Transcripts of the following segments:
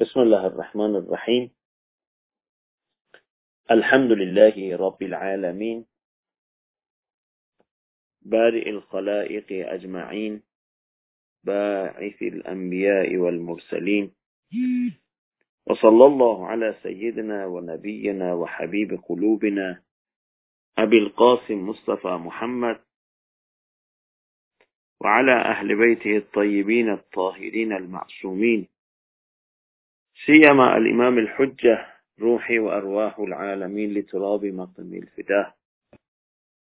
بسم الله الرحمن الرحيم. الحمد لله رب العالمين. بارئ الخلائق أجمعين. باعث الأنبياء والمرسلين. وصلى الله على سيدنا ونبينا وحبيب قلوبنا أبي القاسم مصطفى محمد. وعلى أهل بيته الطيبين الطاهرين المعصومين. سيما الإمام الحجة روحي وأرواح العالمين لتراب مقدمي الفداء.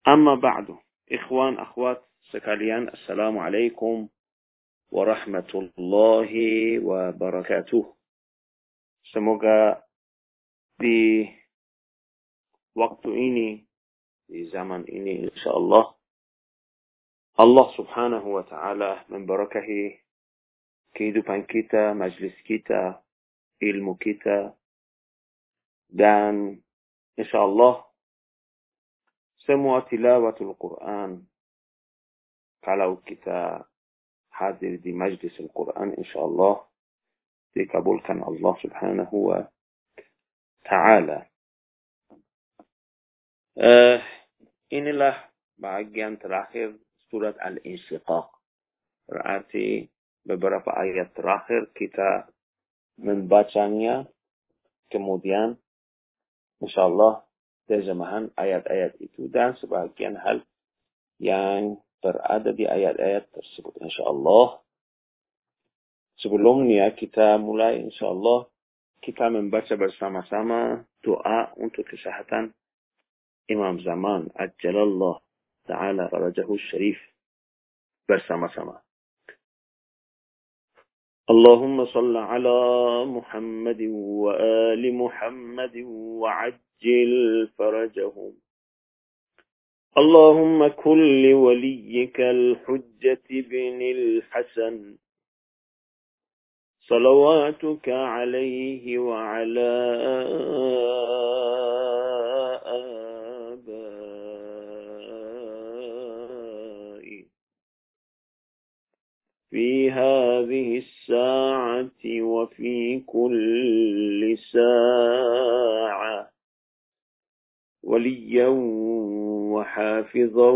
أما بعد إخوان أخوات سكاليان السلام عليكم ورحمة الله وبركاته. سموغا di waktu زمن إني إن شاء الله. الله سبحانه وتعالى من بركه كيدو بانكيتا مجلس كيتا ilmu kita, dan insyaAllah semua tilawatul Quran, kalau kita hadir di majlis Al-Quran insyaAllah, dikabulkan Allah subhanahu wa ta'ala. Uh, inilah bagian terakhir surat Al-Insyiqaq. Berarti beberapa ayat terakhir kita membacanya, kemudian insyaAllah terjemahan ayat-ayat itu dan sebagian hal yang berada di ayat-ayat tersebut insyaAllah. Sebelumnya kita mulai insyaAllah kita membaca bersama-sama doa untuk kesehatan Imam Zaman Ajjalallah Ta'ala Rajahu Sharif bersama-sama. اللهم صل على محمد وآل محمد وعجل فرجهم. اللهم كن لوليك الحجة بن الحسن. صلواتك عليه وعلى آبائه. في هذه الساعة وفي كل ساعة. وليا وحافظا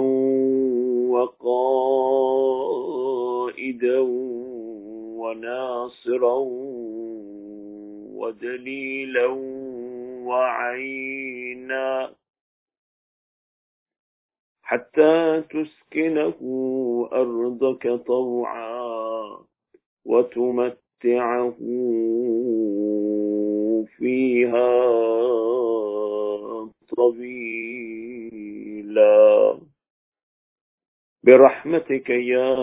وقائدا وناصرا ودليلا وعينا. حتى تسكنه أرضك طوعا. وتمتعه فيها طويلا. برحمتك يا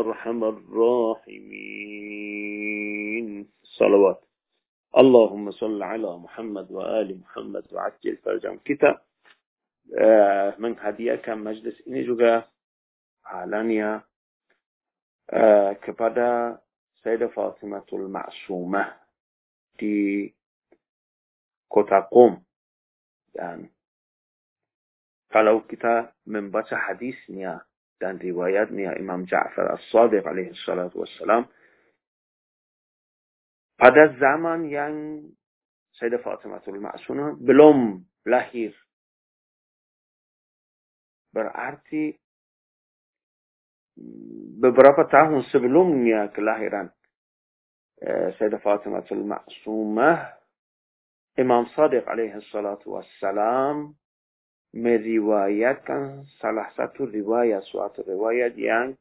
أرحم الراحمين. صلوات. اللهم صل على محمد وآل محمد وعجل فرجهم. kita uh, menghadiahkan majlis ini juga halanya uh, kepada Sayyidah Fatimatul Ma'sumah di kota Qom dan kalau kita membaca hadisnya dan riwayatnya Imam Ja'far As-Sadiq alaihi salatu wassalam pada zaman yang Sayyidah Fatimatul Ma'sumah belum lahir berarti beberapa tahun sebelumnya kelahiran Sayyidah Fatimatul Ma'sumah Imam Sadiq alaihi salatu wassalam meriwayatkan salah satu riwayat suatu riwayat yang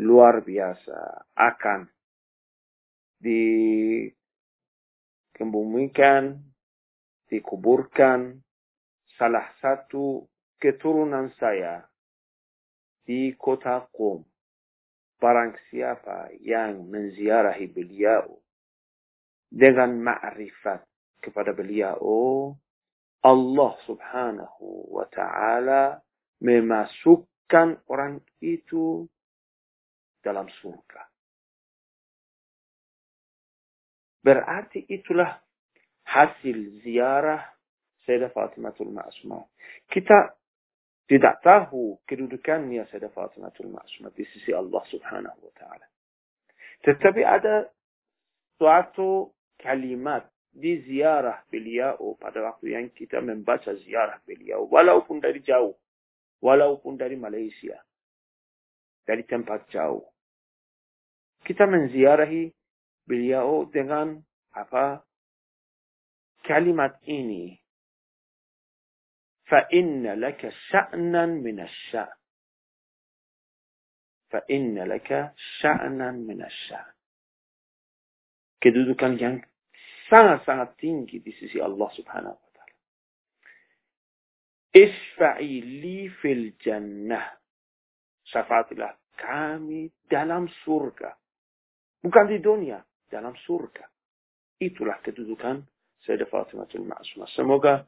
luar biasa akan dikebumikan dikuburkan. Salah satu keturunan saya di kota Qom. Barang siapa yang menziarahi beliau dengan ma'rifat kepada beliau, Allah subhanahu wa ta'ala memasukkan orang itu dalam surga. Berarti itulah hasil ziarah Sayyidah Fatimatul Ma'asumah. Kita tidak tahu kedudukannya Sayyidah Fatimatul Ma'asumah di sisi Allah subhanahu wa ta'ala. Tetapi ada suatu kalimat di ziarah beliau pada waktu yang kita membaca ziarah beliau. Walaupun dari jauh. Walaupun dari Malaysia. Dari tempat jauh. Kita menziarahi beliau dengan apa? Kalimat ini fa inna laka sya'nan minasya' fa inna laka sya'nan minasya' kedudukan yang sangat-sangat tinggi di sisi Allah subhanahu wa ta'ala. Isfa'i li fil jannah. Syafaatilah kami dalam surga. Bukan di dunia dalam surga. Itulah kedudukan Sayyidah Fatimah Ma'asumah semoga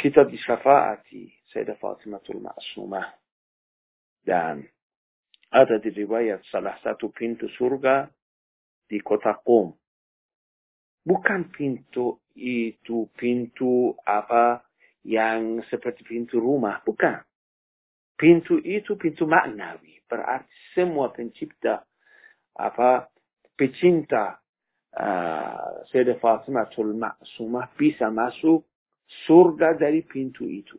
kita disyafaati Sayyidah Fatimatul Ma'asumah. Dan ada di riwayat salah satu pintu surga di kota Qom. Bukan pintu itu pintu apa yang seperti pintu rumah, bukan. Pintu itu pintu maknawi, berarti semua pencipta apa pecinta uh, Sayyidah Fatimatul Ma'asumah bisa masuk surga dari pintu itu.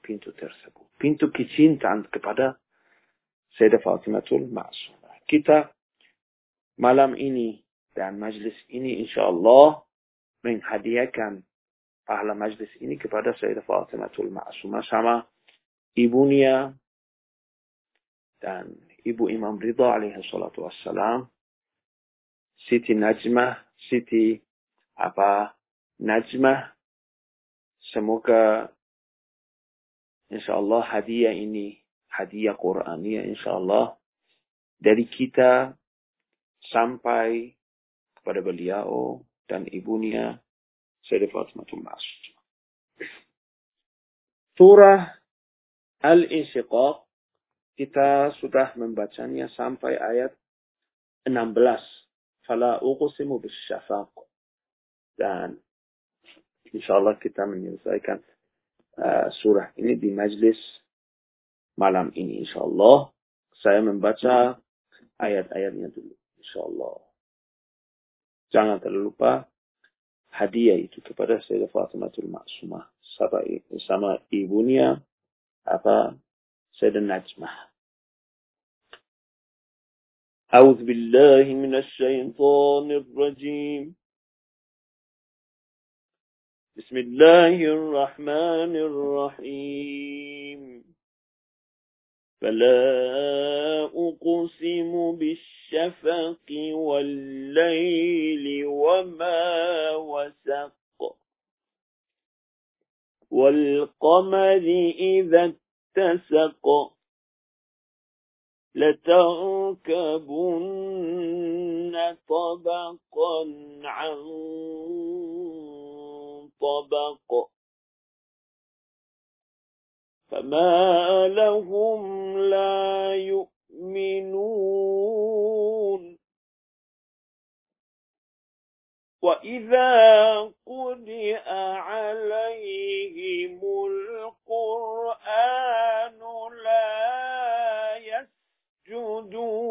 Pintu tersebut. Pintu kecintaan kepada Sayyidah Fatimatul Ma'asumah. Kita malam ini dan majlis ini insyaAllah menghadiahkan pahala majlis ini kepada Sayyidah Fatimatul Ma'asumah sama ibunya dan ibu Imam Ridha alaihi salatu wassalam Siti Najmah, Siti apa Najmah Semoga insyaAllah hadiah ini, hadiah Qur'aniyah insyaAllah dari kita sampai kepada beliau dan ibunya Sayyidah Fatimatul Masud. Surah Al-Insyiqaq kita sudah membacanya sampai ayat 16. Fala uqsimu bisyafaq. Dan insyaallah kita menyelesaikan uh, surah ini di majlis malam ini insyaallah saya membaca ayat-ayatnya dulu insyaallah jangan terlupa hadiah itu kepada Sayyidah Fatimatul Ma'sumah sama, sama ibunya apa Sayyidah Najmah أعوذ بالله من الشيطان الرجيم بسم الله الرحمن الرحيم. فلا أقسم بالشفق والليل وما وسق. والقمر إذا اتسق. لتركبن طبقا عن طبق فما لهم لا يؤمنون. وإذا قرئ عليهم القرآن لا يسجدون.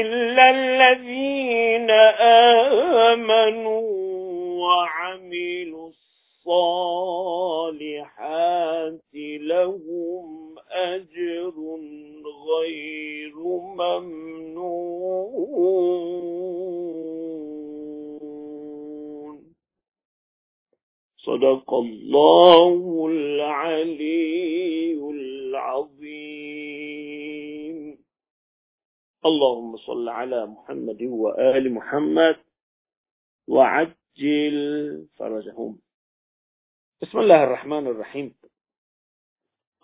إلا الذين آمنوا وعملوا الصالحات لهم أجر غير ممنون. صدق الله العلي اللهم صل على محمد وآل محمد وعجل فرجهم بسم الله الرحمن الرحيم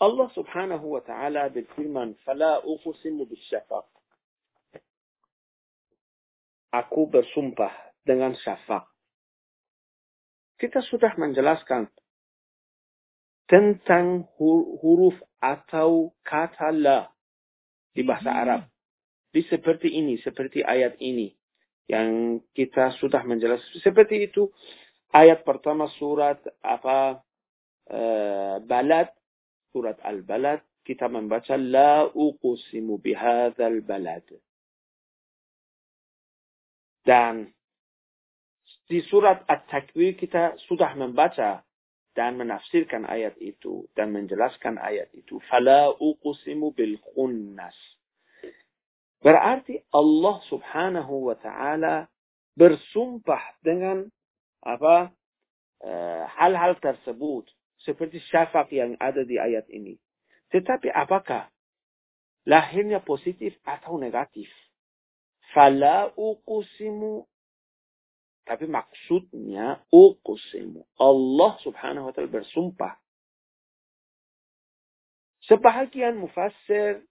الله سبحانه وتعالى بالفرمان فلا أقسم بالشفاق aku bersumpah dengan syafaq. Kita sudah menjelaskan tentang huruf atau kata la di bahasa Arab. Di seperti ini, seperti ayat ini yang kita sudah menjelaskan. Seperti itu ayat pertama surat apa uh, balad surat al-balad kita membaca la uqsimu bihadzal balad. Dan di surat At-Takwir kita sudah membaca dan menafsirkan ayat itu dan menjelaskan ayat itu. Fala uqsimu bil khunnas. Berarti Allah Subhanahu wa taala bersumpah dengan apa eh, hal-hal tersebut seperti syafaq yang ada di ayat ini. Tetapi apakah lahirnya positif atau negatif? Fala uqsimu tapi maksudnya uqsimu. Allah subhanahu wa ta'ala bersumpah. Sebahagian mufassir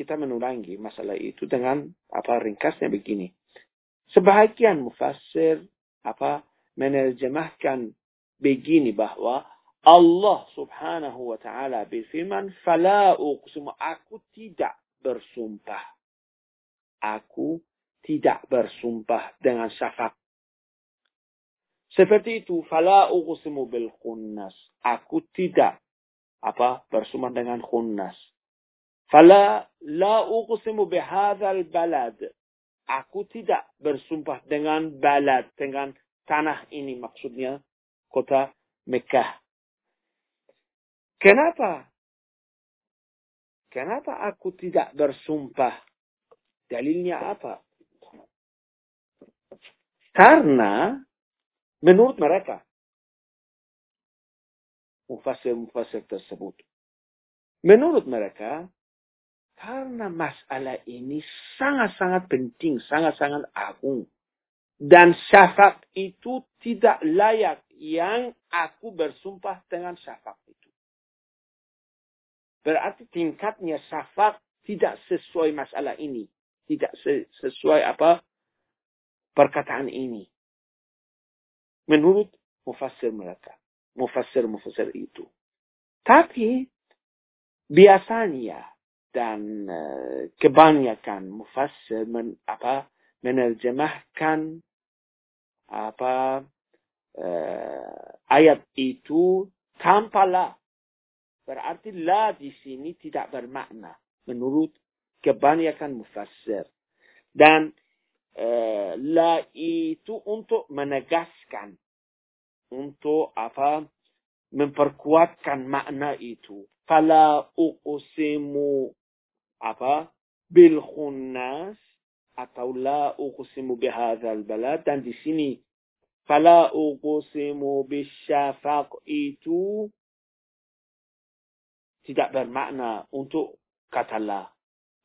kita menurangi masalah itu dengan apa ringkasnya begini. Sebahagian mufassir apa menerjemahkan begini bahwa Allah subhanahu wa ta'ala berfirman, Fala uqsimu, aku tidak bersumpah. Aku tidak bersumpah dengan syafaq. Seperti itu, Fala uqsimu bil khunnas. Aku tidak apa bersumpah dengan khunnas. Fala la uqsimu bihadzal balad. Aku tidak bersumpah dengan balad, dengan tanah ini maksudnya kota Mekah. Kenapa? Kenapa aku tidak bersumpah? Dalilnya apa? Karena menurut mereka, mufasir-mufasir tersebut, menurut mereka, karena masalah ini sangat-sangat penting, sangat-sangat agung. Dan syafaq itu tidak layak yang aku bersumpah dengan syafaq itu. Berarti tingkatnya syafaq tidak sesuai masalah ini. Tidak sesuai apa perkataan ini. Menurut mufassir mereka. Mufassir-mufassir itu. Tapi biasanya dan uh, kebanyakan mufassir men, apa menerjemahkan apa uh, ayat itu tanpa la. Berarti la di sini tidak bermakna menurut kebanyakan mufassir. Dan uh, la itu untuk menegaskan, untuk apa memperkuatkan makna itu. Fala uqsimu apa bil khunnas atau la uqsimu bihadzal balad dan di sini Fala uqsimu bisyafaq itu tidak bermakna untuk kata la.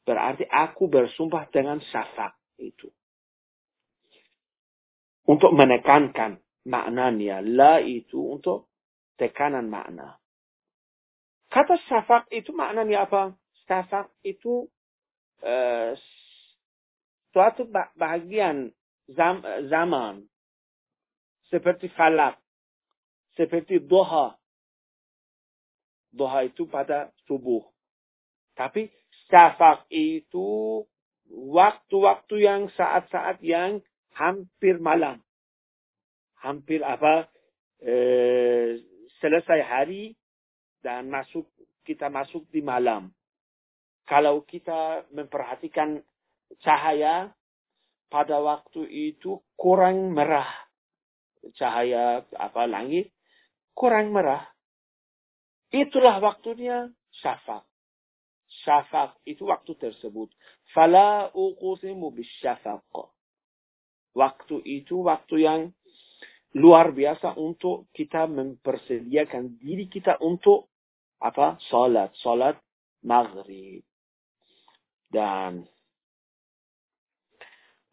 Berarti aku bersumpah dengan syafaq itu. Untuk menekankan maknanya. La itu untuk tekanan makna. Kata syafaq itu maknanya apa? Syafaq itu uh, suatu bahagian zam, zaman seperti falak, seperti doha. Doha itu pada subuh. Tapi syafaq itu waktu-waktu yang saat-saat yang hampir malam. Hampir apa? Eh, selesai hari dan masuk kita masuk di malam. Kalau kita memperhatikan cahaya pada waktu itu kurang merah cahaya apa langit kurang merah. Itulah waktunya syafaq. Syafaq itu waktu tersebut. Fala uqsimu bisyafaq. Waktu itu waktu yang luar biasa untuk kita mempersediakan diri kita untuk apa? Salat, salat maghrib. Dan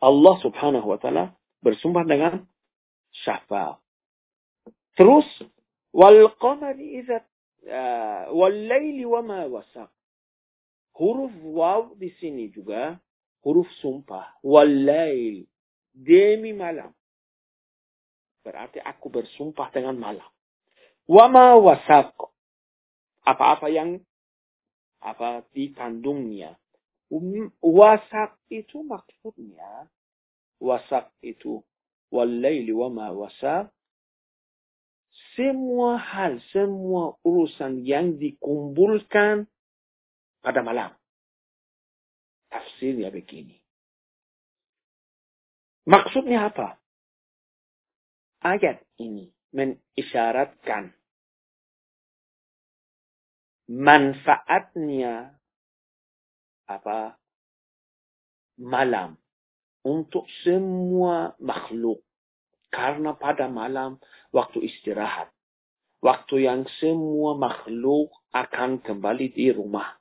Allah subhanahu wa ta'ala bersumpah dengan syafa. Terus wal qamari idza uh, walaili wa ma wasaq. Huruf waw di sini juga huruf sumpah. Walail. Demi malam. Berarti aku bersumpah dengan malam. Wama wasaq. Apa-apa yang apa dikandungnya. Um, wasak itu maksudnya wasak itu walaili wama wasak semua hal, semua urusan yang dikumpulkan pada malam. Tafsirnya begini. Maksudnya apa? Ayat ini mengisyaratkan manfaatnya apa malam. Untuk semua makhluk. Karena pada malam waktu istirahat. Waktu yang semua makhluk akan kembali di rumah.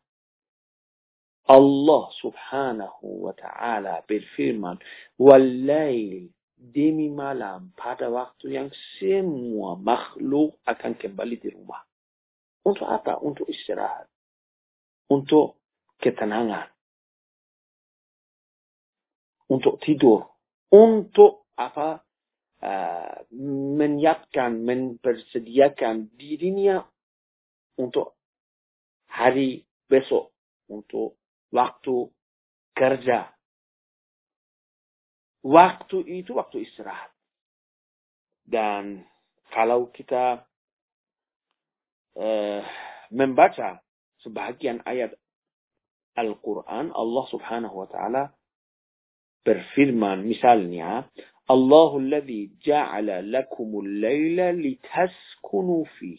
Allah subhanahu wa ta'ala berfirman walail demi malam pada waktu yang semua makhluk akan kembali di rumah. Untuk apa? Untuk istirahat. Untuk ketenangan. Untuk tidur. Untuk apa? Uh, menyiapkan, mempersediakan dirinya untuk hari besok. Untuk waktu kerja. Waktu itu waktu istirahat. Dan kalau kita uh, membaca sebagian ayat Al-Quran, Allah subhanahu wa ta'ala berfirman misalnya, Allahul ladzi ja'ala lakumul layla litaskunu fi.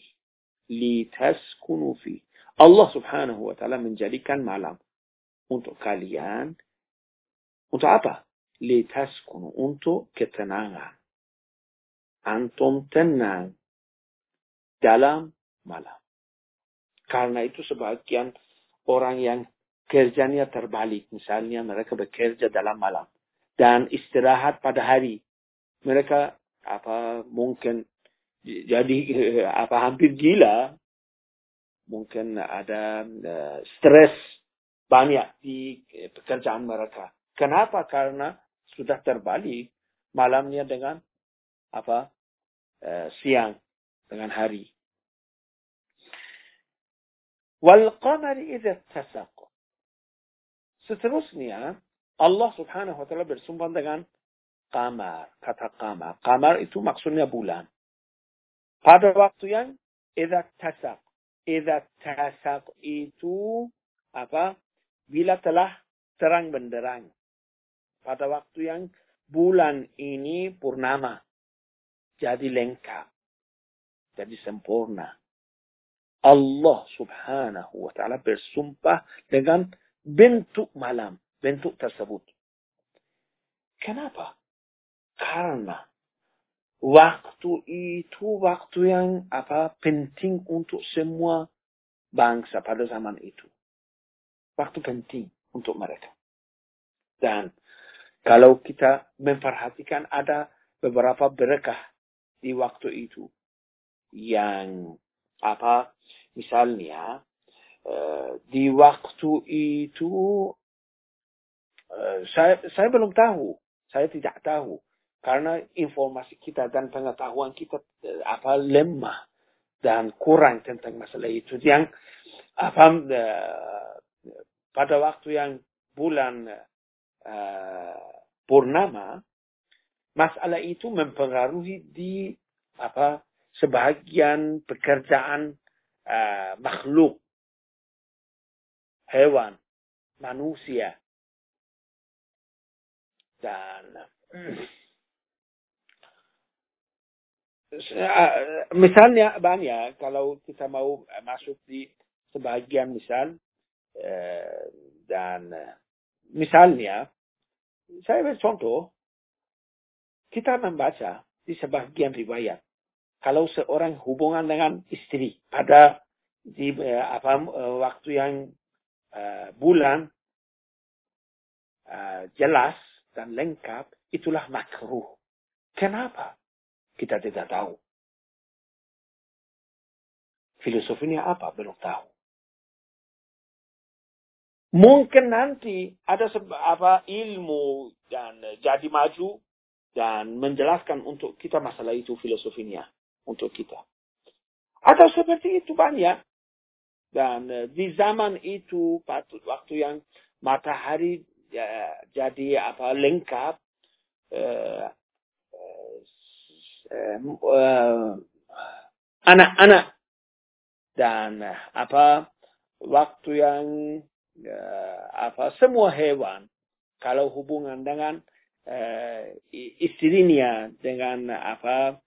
Litaskunu. Allah subhanahu wa ta'ala menjadikan malam untuk kalian. Untuk apa? Litaskunu. Untuk ketenangan. Antum tenang dalam malam. Karena itu sebagian orang yang kerjanya terbalik. Misalnya mereka bekerja dalam malam. Dan istirahat pada hari. Mereka apa mungkin jadi apa hampir gila. Mungkin ada uh, stres banyak di pekerjaan mereka. Kenapa? Karena sudah terbalik malamnya dengan apa uh, siang dengan hari. Wal qamari idza tasaq. Seterusnya Allah Subhanahu wa taala bersumpah dengan kamar, kata kamar. Kamar itu maksudnya bulan. Pada waktu yang idza tasaq. Idza tasaq itu apa? Bila telah terang benderang. Pada waktu yang bulan ini purnama. Jadi lengkap. Jadi sempurna. Allah subhanahu wa ta'ala bersumpah dengan bentuk malam, bentuk tersebut. Kenapa? Karena waktu itu waktu yang apa penting untuk semua bangsa pada zaman itu. Waktu penting untuk mereka. Dan kalau kita memperhatikan ada beberapa berkah di waktu itu yang apa misalnya di waktu itu uh, saya saya belum tahu. Saya tidak tahu. Karena informasi kita dan pengetahuan kita uh, apa lemah dan kurang tentang masalah itu. Yang apa pada waktu yang bulan uh, purnama masalah itu mempengaruhi di apa sebagian pekerjaan uh, makhluk, hewan, manusia. Dan misalnya banyak kalau kita mau masuk di sebagian misal uh, dan misalnya saya contoh kita membaca di sebagian riwayat kalau seorang hubungan dengan istri pada di uh, apa uh, waktu yang uh, bulan uh, jelas dan lengkap itulah makruh. Kenapa? Kita tidak tahu. Filosofinya apa? Belum tahu. Mungkin nanti ada apa ilmu dan jadi maju dan menjelaskan untuk kita masalah itu filosofinya untuk kita. Atau seperti itu banyak. Dan uh, di zaman itu waktu yang matahari uh, jadi apa lengkap anak-anak. Uh, dan apa waktu yang apa semua hewan kalau hubungan dengan istrinya dengan apa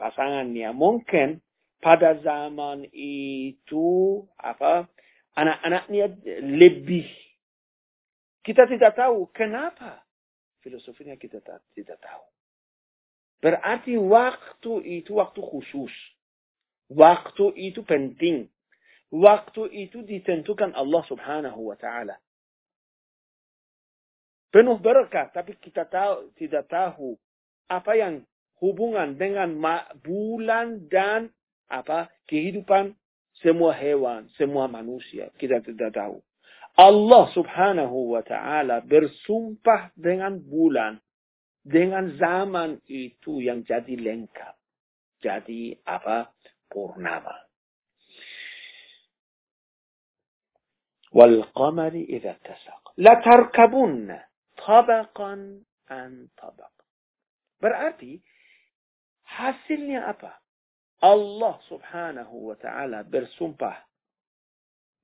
pasangannya mungkin pada zaman itu apa anak-anaknya lebih. Kita tidak tahu kenapa filosofinya kita tidak tahu. Berarti waktu itu waktu khusus. Waktu itu penting. Waktu itu ditentukan Allah subhanahu wa ta'ala. Penuh berkah, tapi kita tahu, tidak tahu apa yang hubungan dengan bulan dan apa kehidupan semua hewan, semua manusia. Kita tidak tahu. Allah subhanahu wa ta'ala bersumpah dengan bulan. Dengan zaman itu yang jadi lengkap. Jadi apa? Purnama. والقمر إذا اتسق لتركبن طبقا عن طبق berarti hasilnya apa Allah subhanahu wa ta'ala bersumpah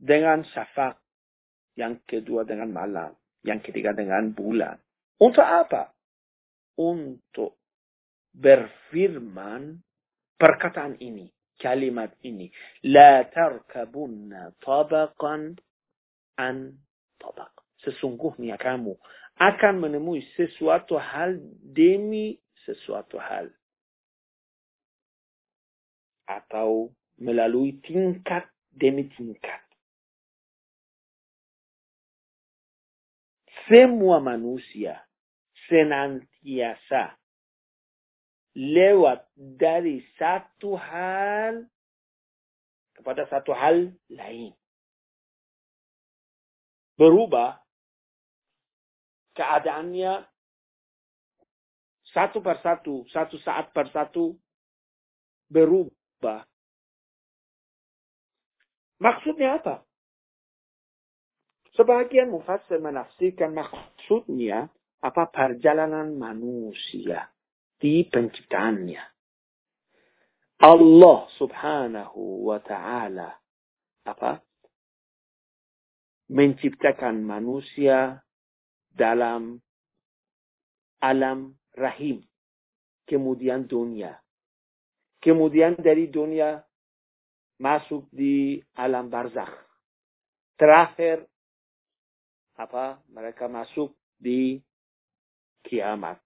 dengan syafaq yang kedua dengan malam yang ketiga dengan bulan untuk apa untuk berfirman perkataan ini kalimat ini la tarkabunna tabaqan an tabak. Sesungguhnya kamu akan menemui sesuatu hal demi sesuatu hal. Atau melalui tingkat demi tingkat. Semua manusia senantiasa lewat dari satu hal kepada satu hal lain berubah keadaannya satu persatu, satu saat persatu berubah. Maksudnya apa? Sebagian mufassir menafsirkan maksudnya apa perjalanan manusia di penciptaannya. Allah subhanahu wa ta'ala apa menciptakan manusia dalam alam rahim, kemudian dunia. Kemudian dari dunia masuk di alam barzakh. Terakhir apa mereka masuk di kiamat,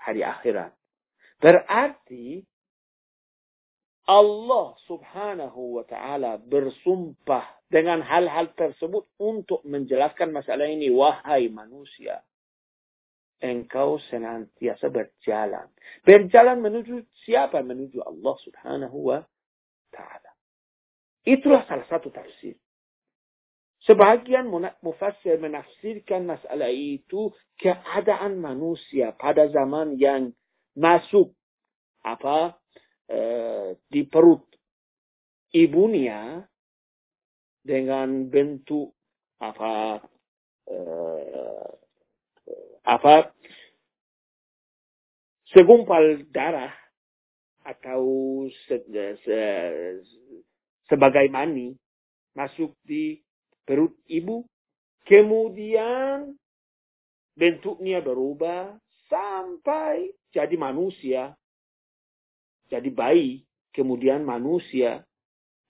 hari akhirat. Berarti Allah subhanahu wa ta'ala bersumpah dengan hal-hal tersebut untuk menjelaskan masalah ini. Wahai manusia, engkau senantiasa berjalan. Berjalan menuju siapa? Menuju Allah subhanahu wa ta'ala. Itulah salah satu tafsir. Sebagian mufassir menafsirkan masalah itu keadaan manusia pada zaman yang masuk apa Eh, di perut ibunya dengan bentuk apa uh, apa segumpal darah atau se, se, sebagai mani masuk di perut ibu kemudian bentuknya berubah sampai jadi manusia jadi bayi, kemudian manusia,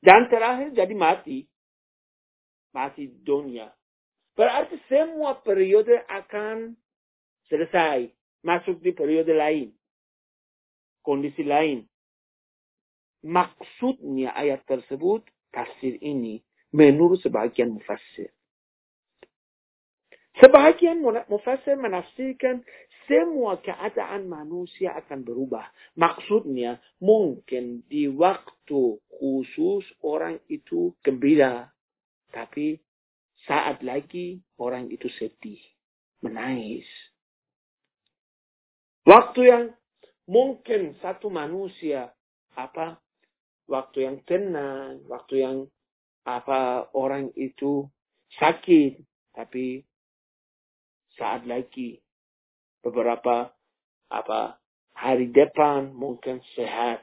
dan terakhir jadi mati. Mati dunia. Berarti semua periode akan selesai. Masuk di periode lain. Kondisi lain. Maksudnya ayat tersebut, tafsir ini, menurut sebagian mufassir. Sebagian mufassir menafsirkan semua keadaan manusia akan berubah. Maksudnya mungkin di waktu khusus orang itu gembira. Tapi saat lagi orang itu sedih. Menangis. Waktu yang mungkin satu manusia apa waktu yang tenang, waktu yang apa orang itu sakit, tapi saat lagi beberapa apa hari depan mungkin sehat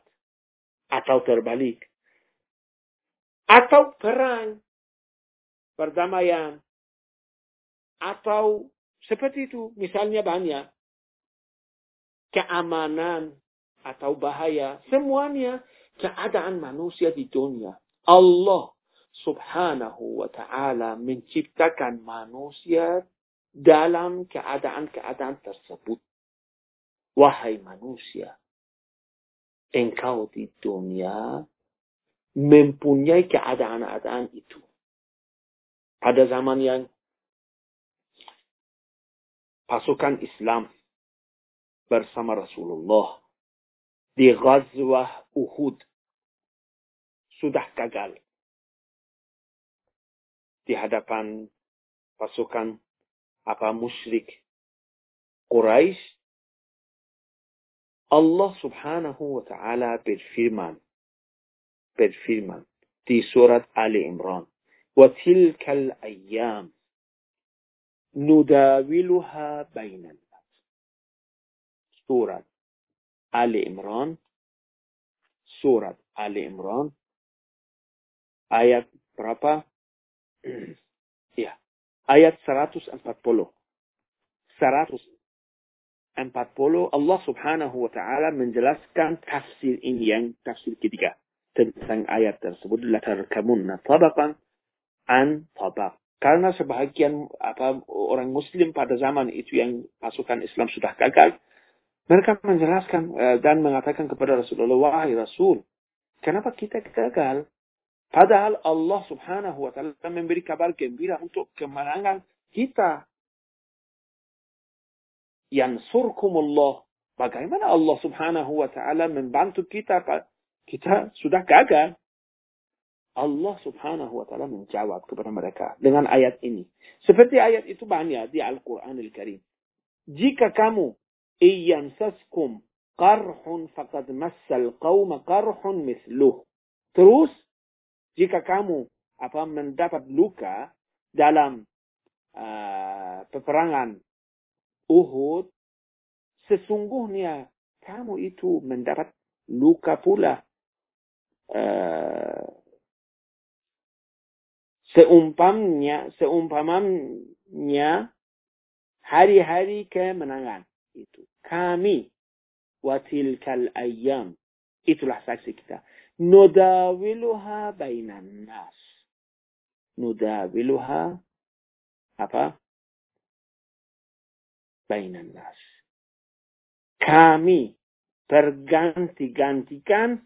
atau terbalik. Atau perang perdamaian atau seperti itu misalnya banyak keamanan atau bahaya semuanya keadaan manusia di dunia Allah subhanahu wa ta'ala menciptakan manusia dalam keadaan-keadaan tersebut. Wahai manusia, engkau di dunia mempunyai keadaan-keadaan itu. Pada zaman yang pasukan Islam bersama Rasulullah di Ghazwah Uhud sudah gagal di hadapan pasukan apa musyrik Quraisy Allah subhanahu wa ta'ala berfirman berfirman di surat Ali Imran وَتِلْكَ الْأَيَّامِ نُدَاوِلُهَا بَيْنَ النَّاسِ Surat Ali Imran Surat Ali Imran ayat berapa? ya, ayat 140. 140 Allah Subhanahu wa taala menjelaskan tafsir ini yang tafsir ketiga tentang ayat tersebut la tarkamunna tabaqan an tabaq. Karena sebahagian apa orang muslim pada zaman itu yang pasukan Islam sudah gagal, mereka menjelaskan uh, dan mengatakan kepada Rasulullah, wahai Rasul, kenapa kita gagal? Padahal Allah subhanahu wa ta'ala memberi kabar gembira untuk kemenangan kita. Yansurkumullah. Bagaimana Allah subhanahu wa ta'ala membantu kita? Kita sudah gagal. Allah subhanahu wa ta'ala menjawab kepada mereka dengan ayat ini. Seperti ayat itu banyak di Al-Quran Al-Karim. Jika kamu iyansaskum qarhun faqad massal qawma qarhun misluh. Terus jika kamu apa mendapat luka dalam uh, peperangan Uhud, sesungguhnya kamu itu mendapat luka pula. Uh, seumpamnya, seumpamanya hari-hari kemenangan itu. Kami watilkal ayam. Itulah saksi kita. Nudawiluha bainan nas. Nudawiluha apa? Bainan nas. Kami berganti-gantikan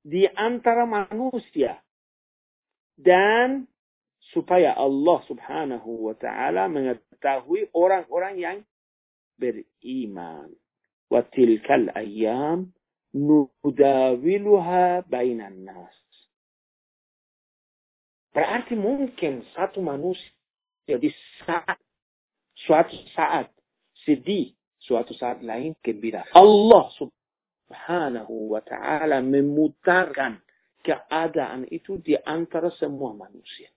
di antara manusia dan supaya Allah Subhanahu wa taala mengetahui orang-orang yang Wa tilkal ayyam nudawiluha bainan nas. Berarti mungkin satu manusia di saat suatu saat sedih, suatu saat lain gembira. Allah subhanahu wa ta'ala memutarkan keadaan itu di antara semua manusia.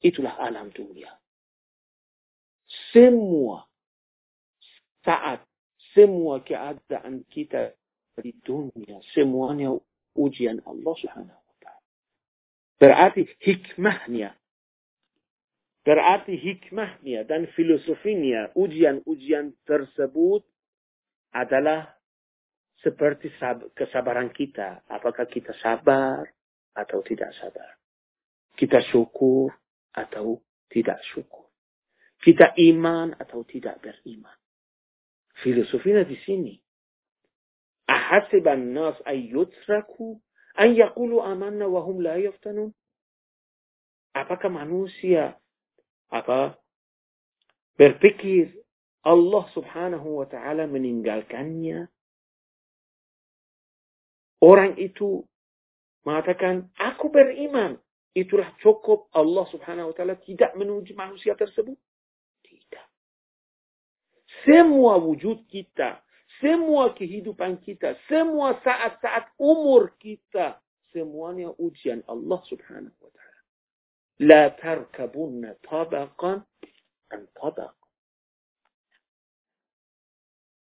Itulah alam dunia. Semua saat, semua keadaan kita di dunia semuanya ujian Allah Subhanahu wa taala. Berarti hikmahnya berarti hikmahnya dan filosofinya ujian-ujian tersebut adalah seperti kesabaran kita. Apakah kita sabar atau tidak sabar? Kita syukur atau tidak syukur? Kita iman atau tidak beriman? filosofinya di sini. Ahasiban nas ayyutraku an yaqulu amanna wa hum la yaftanun? Apakah manusia apa berpikir Allah Subhanahu wa taala meninggalkannya? Orang itu mengatakan, aku beriman. Itulah cukup Allah subhanahu wa ta'ala tidak menuju manusia tersebut. Semua wujud kita, semua kehidupan kita, semua saat-saat umur kita, semuanya ujian Allah subhanahu wa ta'ala. La tarkabunna tabaqan an tabaq.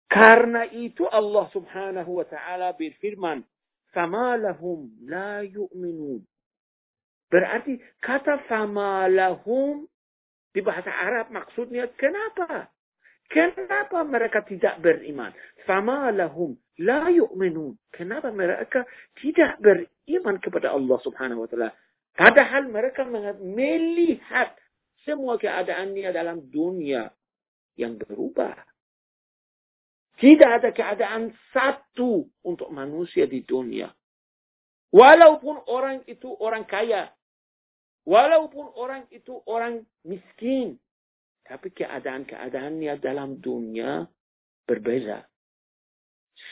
Karena itu Allah subhanahu wa ta'ala berfirman, فَمَا لَهُمْ لَا يُؤْمِنُونَ Berarti kata فَمَا لَهُمْ di bahasa Arab maksudnya kenapa? Kenapa mereka tidak beriman? Fama lahum la yu'minun. Kenapa mereka tidak beriman kepada Allah subhanahu wa ta'ala? Padahal mereka melihat semua keadaannya dalam dunia yang berubah. Tidak ada keadaan satu untuk manusia di dunia. Walaupun orang itu orang kaya. Walaupun orang itu orang miskin. Tapi keadaan-keadaannya dalam dunia berbeza.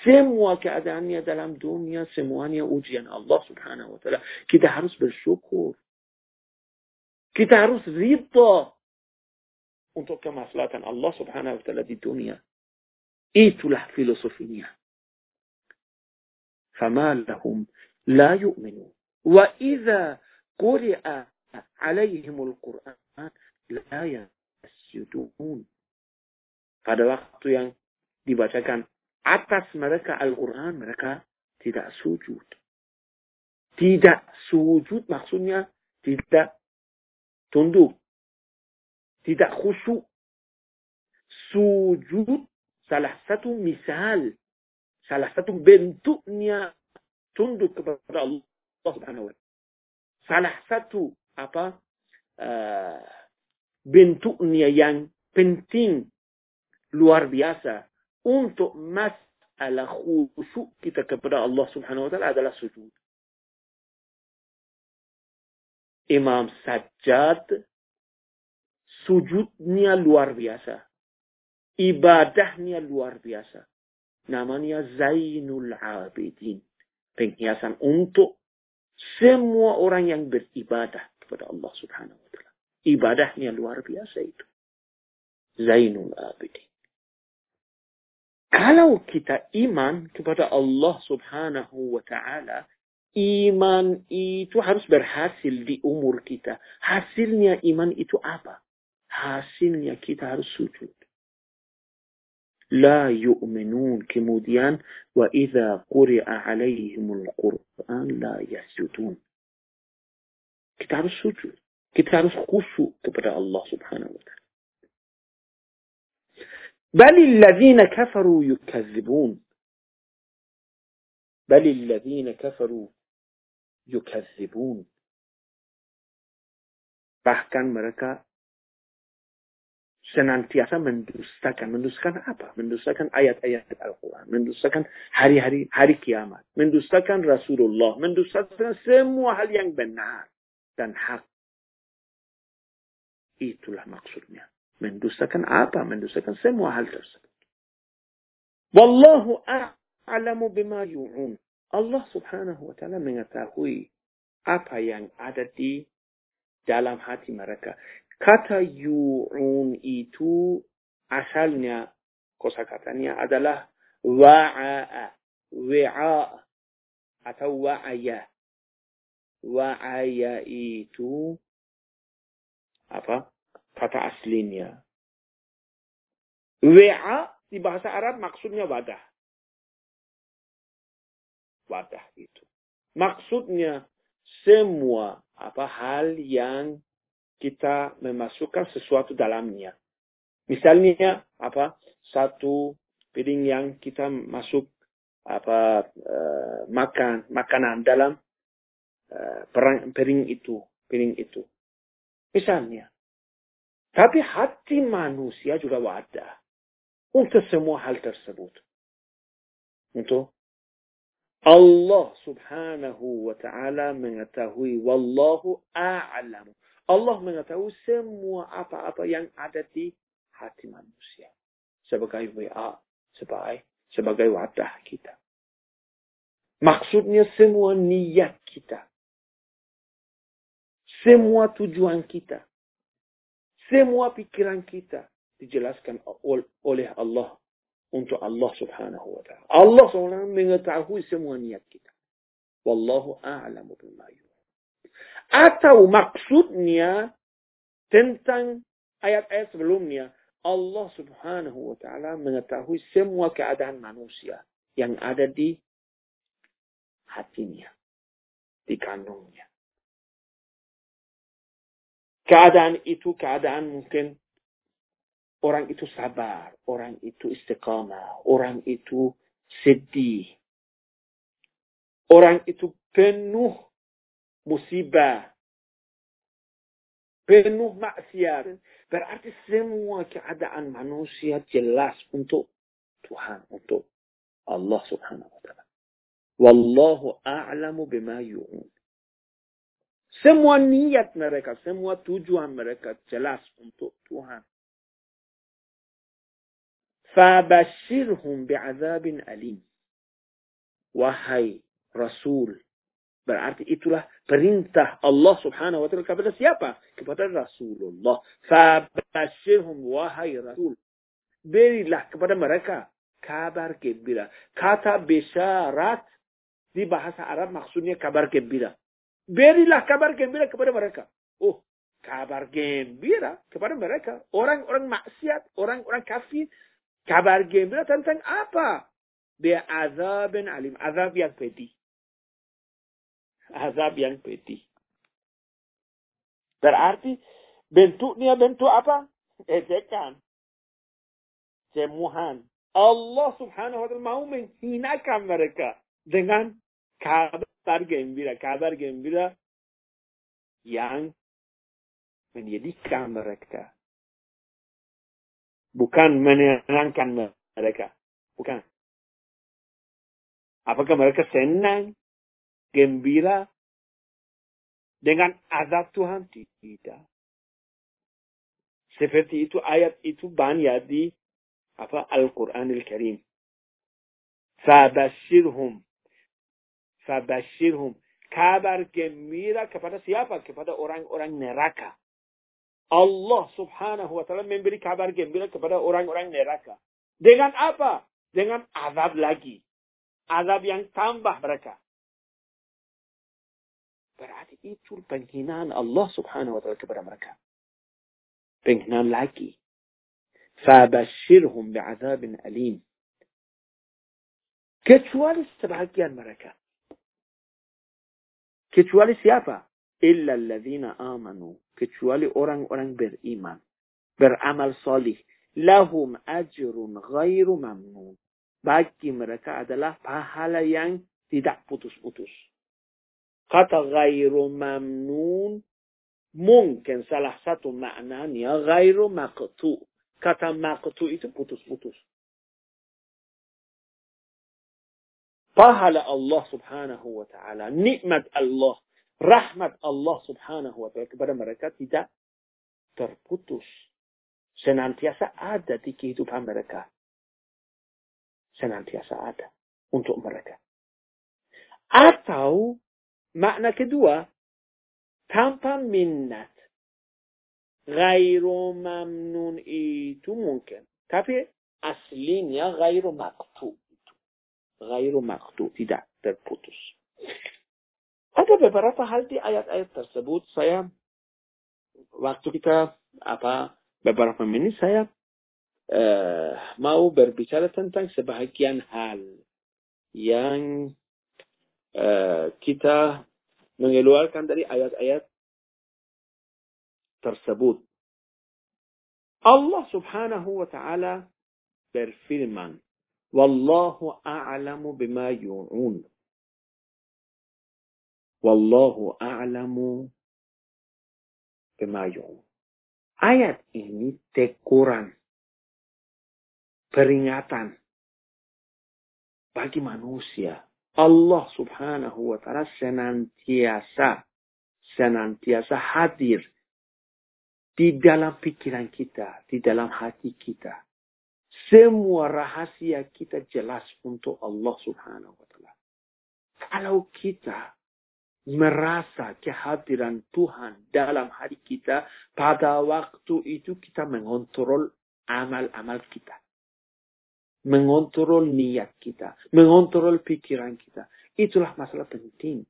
Semua keadaannya dalam dunia, semuanya ujian Allah subhanahu wa ta'ala. Kita harus bersyukur. Kita harus rida untuk kemaslahatan Allah subhanahu wa ta'ala di dunia. Itulah filosofinya. فما لهم لا يؤمنون وإذا قرئ عليهم القرآن لا yasjudun. Pada waktu yang dibacakan atas mereka Al-Quran, mereka tidak sujud. Tidak sujud maksudnya tidak tunduk. Tidak khusyuk. Sujud salah satu misal. Salah satu bentuknya tunduk kepada Allah Subhanahu wa Salah satu apa eh, bentuknya yang penting luar biasa untuk masalah khusyuk kita kepada Allah Subhanahu wa taala adalah sujud. Imam Sajjad sujudnya luar biasa ibadahnya luar biasa. Namanya Zainul Abidin. Penghiasan untuk semua orang yang beribadah kepada Allah Subhanahu. Ibadahnya luar biasa itu. Zainul Abidin. Kalau kita iman kepada Allah Subhanahu wa taala, iman itu harus berhasil di umur kita. Hasilnya iman itu apa? Hasilnya kita harus sujud. لا يؤمنون kemudian وإذا قرئ عليهم القرآن لا يسجدون harus sujud kita harus khusyuk kepada Allah subhanahu wa ta'ala بل الذين كفروا يكذبون بل الذين كفروا يكذبون bahkan mereka senantiasa mendustakan. Mendustakan apa? Mendustakan ayat-ayat Al-Quran. Mendustakan hari-hari hari kiamat. Mendustakan Rasulullah. Mendustakan semua hal yang benar dan hak. Itulah maksudnya. Mendustakan apa? Mendustakan semua hal tersebut. Wallahu a'lamu bima yu'un. Allah subhanahu wa ta'ala mengetahui apa yang ada di dalam hati mereka. Kata yu'un itu asalnya kosakatanya adalah wa'a, wa'a atau wa'aya. Wa'aya itu apa? Kata aslinya. Wa'a di bahasa Arab maksudnya wadah. Wadah itu. Maksudnya semua apa hal yang kita memasukkan sesuatu dalamnya. Misalnya apa? Satu piring yang kita masuk apa uh, makan makanan dalam uh, piring itu, piring itu. Misalnya. Tapi hati manusia juga wadah untuk semua hal tersebut. Untuk Allah subhanahu wa ta'ala mengetahui wallahu a'lamu Allah mengetahui semua apa-apa yang ada di hati manusia. sebagai WA, sebagai, sebagai wadah kita. Maksudnya semua niat kita. Semua tujuan kita. Semua pikiran kita dijelaskan oleh Allah untuk Allah subhanahu wa ta'ala. Allah SWT mengetahui semua niat kita. Wallahu a'lamu bima Atau maksudnya tentang ayat-ayat sebelumnya, Allah subhanahu wa ta'ala mengetahui semua keadaan manusia yang ada di hatinya, di kandungnya. Keadaan itu keadaan mungkin orang itu sabar, orang itu istiqamah, orang itu sedih. Orang itu penuh musibah, penuh maksiat. Berarti semua keadaan manusia jelas untuk Tuhan, untuk Allah subhanahu wa ta'ala. Wallahu a'lamu bima yu'un. Semua niat mereka, semua tujuan mereka jelas untuk Tuhan. Fabashirhum bi'adzabin alim. Wahai Rasul. Berarti itulah perintah Allah subhanahu wa ta'ala kepada siapa? Kepada Rasulullah. Fabashirhum wahai Rasul. Berilah kepada mereka kabar gembira. Kata besyarat di bahasa Arab maksudnya kabar gembira. Berilah kabar gembira kepada mereka. Oh, kabar gembira kepada mereka. Orang-orang maksiat, orang-orang kafir. Kabar gembira tentang apa? Dia azab alim. Azab yang pedih. Azab yang pedih. Berarti bentuknya bentuk apa? Ejekan. Jemuhan. Allah subhanahu wa ta'ala mau menghinakan mereka dengan kabar gembira, kabar gembira yang menyedihkan mereka. Bukan menenangkan mereka. Bukan. Apakah mereka senang, gembira dengan azab Tuhan? Tidak. Seperti itu ayat itu banyak di apa Al-Quranil Karim. Fabashirhum Fabashirhum. Kabar gembira kepada siapa? Kepada orang-orang neraka. Allah subhanahu wa ta'ala memberi kabar gembira kepada orang-orang neraka. Dengan apa? Dengan azab lagi. Azab yang tambah mereka. Berarti itu penghinaan Allah subhanahu wa ta'ala kepada mereka. Penghinaan lagi. Fabashirhum bi'azabin alim. Kecuali sebagian mereka. Kecuali siapa? Illa alladzina amanu. Kecuali orang-orang beriman. Beramal solih. Lahum ajrun ghairu mamnun. Bagi mereka adalah pahala yang tidak putus-putus. Kata ghairu mamnun. Mungkin salah satu maknanya ghairu maqtu. Kata maqtu itu putus-putus. Pahala Allah subhanahu wa ta'ala, nikmat Allah, rahmat Allah subhanahu wa ta'ala kepada mereka tidak terputus. Senantiasa ada di kehidupan mereka. Senantiasa ada untuk mereka. Atau makna kedua, tanpa minnat. Gairu mamnun itu mungkin. Tapi aslinya gairu maktub ghairu maktu, tidak terputus. Ada beberapa hal di ayat-ayat tersebut saya waktu kita apa beberapa menit saya uh, mau berbicara tentang sebahagian hal yang uh, kita mengeluarkan dari ayat-ayat tersebut. Allah subhanahu wa ta'ala berfirman Wallahu a'lamu bima yu'un. Wallahu a'lamu bima yu'un. Ayat ini teguran, peringatan bagi manusia. Allah subhanahu wa ta'ala senantiasa, senantiasa hadir di dalam pikiran kita, di dalam hati kita Semua rahasia kita jelas untuk Allah subhanahu wa ta'ala. Kalau kita merasa kehadiran Tuhan dalam hati kita, pada waktu itu kita mengontrol amal-amal kita. Mengontrol niat kita. Mengontrol pikiran kita. Itulah masalah penting.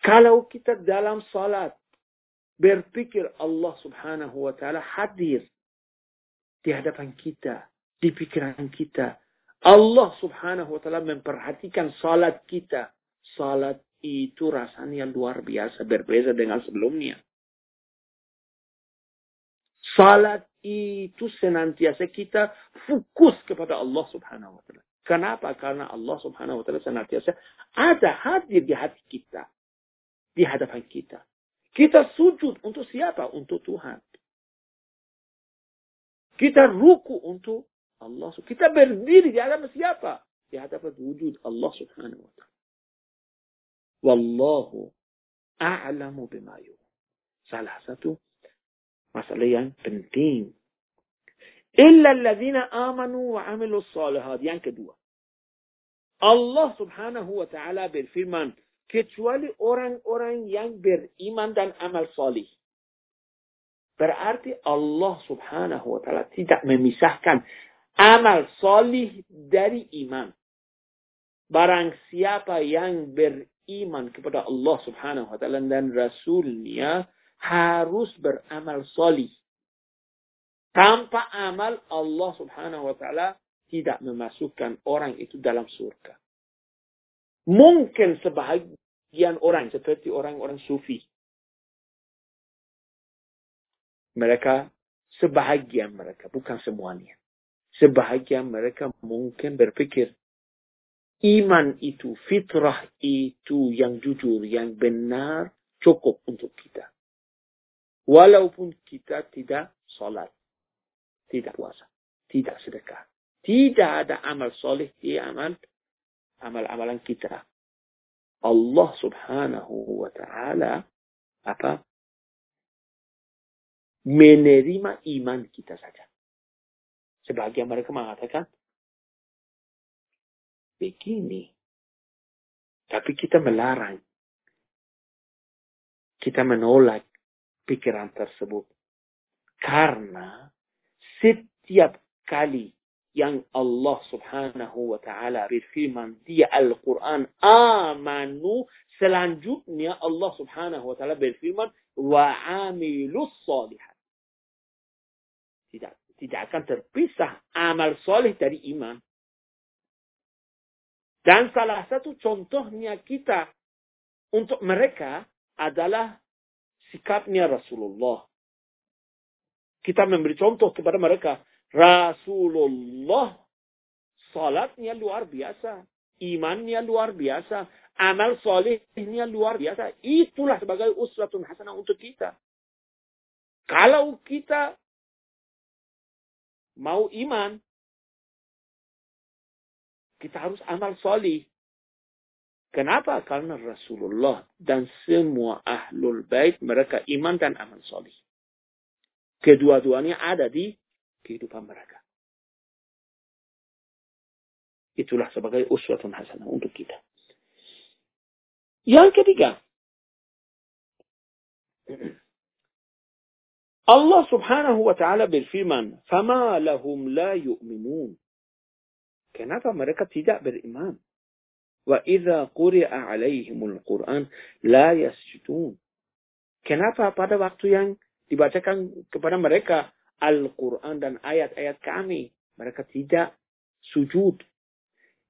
Kalau kita dalam salat berpikir Allah subhanahu wa ta'ala hadir di hadapan kita, di pikiran kita. Allah subhanahu wa ta'ala memperhatikan salat kita. Salat itu rasanya luar biasa, berbeda dengan sebelumnya. Salat itu senantiasa kita fokus kepada Allah subhanahu wa ta'ala. Kenapa? Karena Allah subhanahu wa ta'ala senantiasa ada hadir di hati kita. Di hadapan kita. Kita sujud untuk siapa? Untuk Tuhan. Kita ruku untuk Allah. Kita berdiri di hadapan siapa? Di hadapan wujud Allah subhanahu wa ta'ala. Wallahu a'lamu bima Salah satu masalah yang penting. Illa alladhina amanu wa amilu salihat. Yang kedua. Allah subhanahu wa ta'ala berfirman. Kecuali orang-orang yang beriman dan amal salih. Berarti Allah subhanahu wa ta'ala tidak memisahkan amal salih dari iman. Barang siapa yang beriman kepada Allah subhanahu wa ta'ala dan Rasulnya harus beramal salih. Tanpa amal Allah subhanahu wa ta'ala tidak memasukkan orang itu dalam surga. Mungkin sebahagian orang seperti orang-orang sufi mereka sebahagian mereka, bukan semuanya. Sebahagian mereka mungkin berpikir iman itu, fitrah itu yang jujur, yang benar, cukup untuk kita. Walaupun kita tidak sholat, tidak puasa, tidak sedekah. Tidak ada amal soleh di amal amal-amalan kita. Allah subhanahu wa ta'ala apa menerima iman kita saja. Sebagian mereka mengatakan, begini. Tapi kita melarang. Kita menolak pikiran tersebut. Karena setiap kali yang Allah subhanahu wa ta'ala berfirman di Al-Quran amanu selanjutnya Allah subhanahu wa ta'ala berfirman wa amilus salihat tidak tidak akan terpisah amal soleh dari iman. Dan salah satu contohnya kita untuk mereka adalah sikapnya Rasulullah. Kita memberi contoh kepada mereka. Rasulullah salatnya luar biasa. Imannya luar biasa. Amal solehnya luar biasa. Itulah sebagai usratun hasanah untuk kita. Kalau kita mau iman, kita harus amal solih. Kenapa? Karena Rasulullah dan semua ahlul bait mereka iman dan amal solih. Kedua-duanya ada di kehidupan mereka. Itulah sebagai uswatun hasanah untuk kita. Yang ketiga, Allah subhanahu wa ta'ala berfirman, فَمَا لَهُمْ لَا يُؤْمِنُونَ Kenapa mereka tidak beriman? وَإِذَا قُرِئَ عَلَيْهِمُ الْقُرْآنِ لَا يَسْجُدُونَ Kenapa pada waktu yang dibacakan kepada mereka Al-Quran dan ayat-ayat kami, mereka tidak sujud.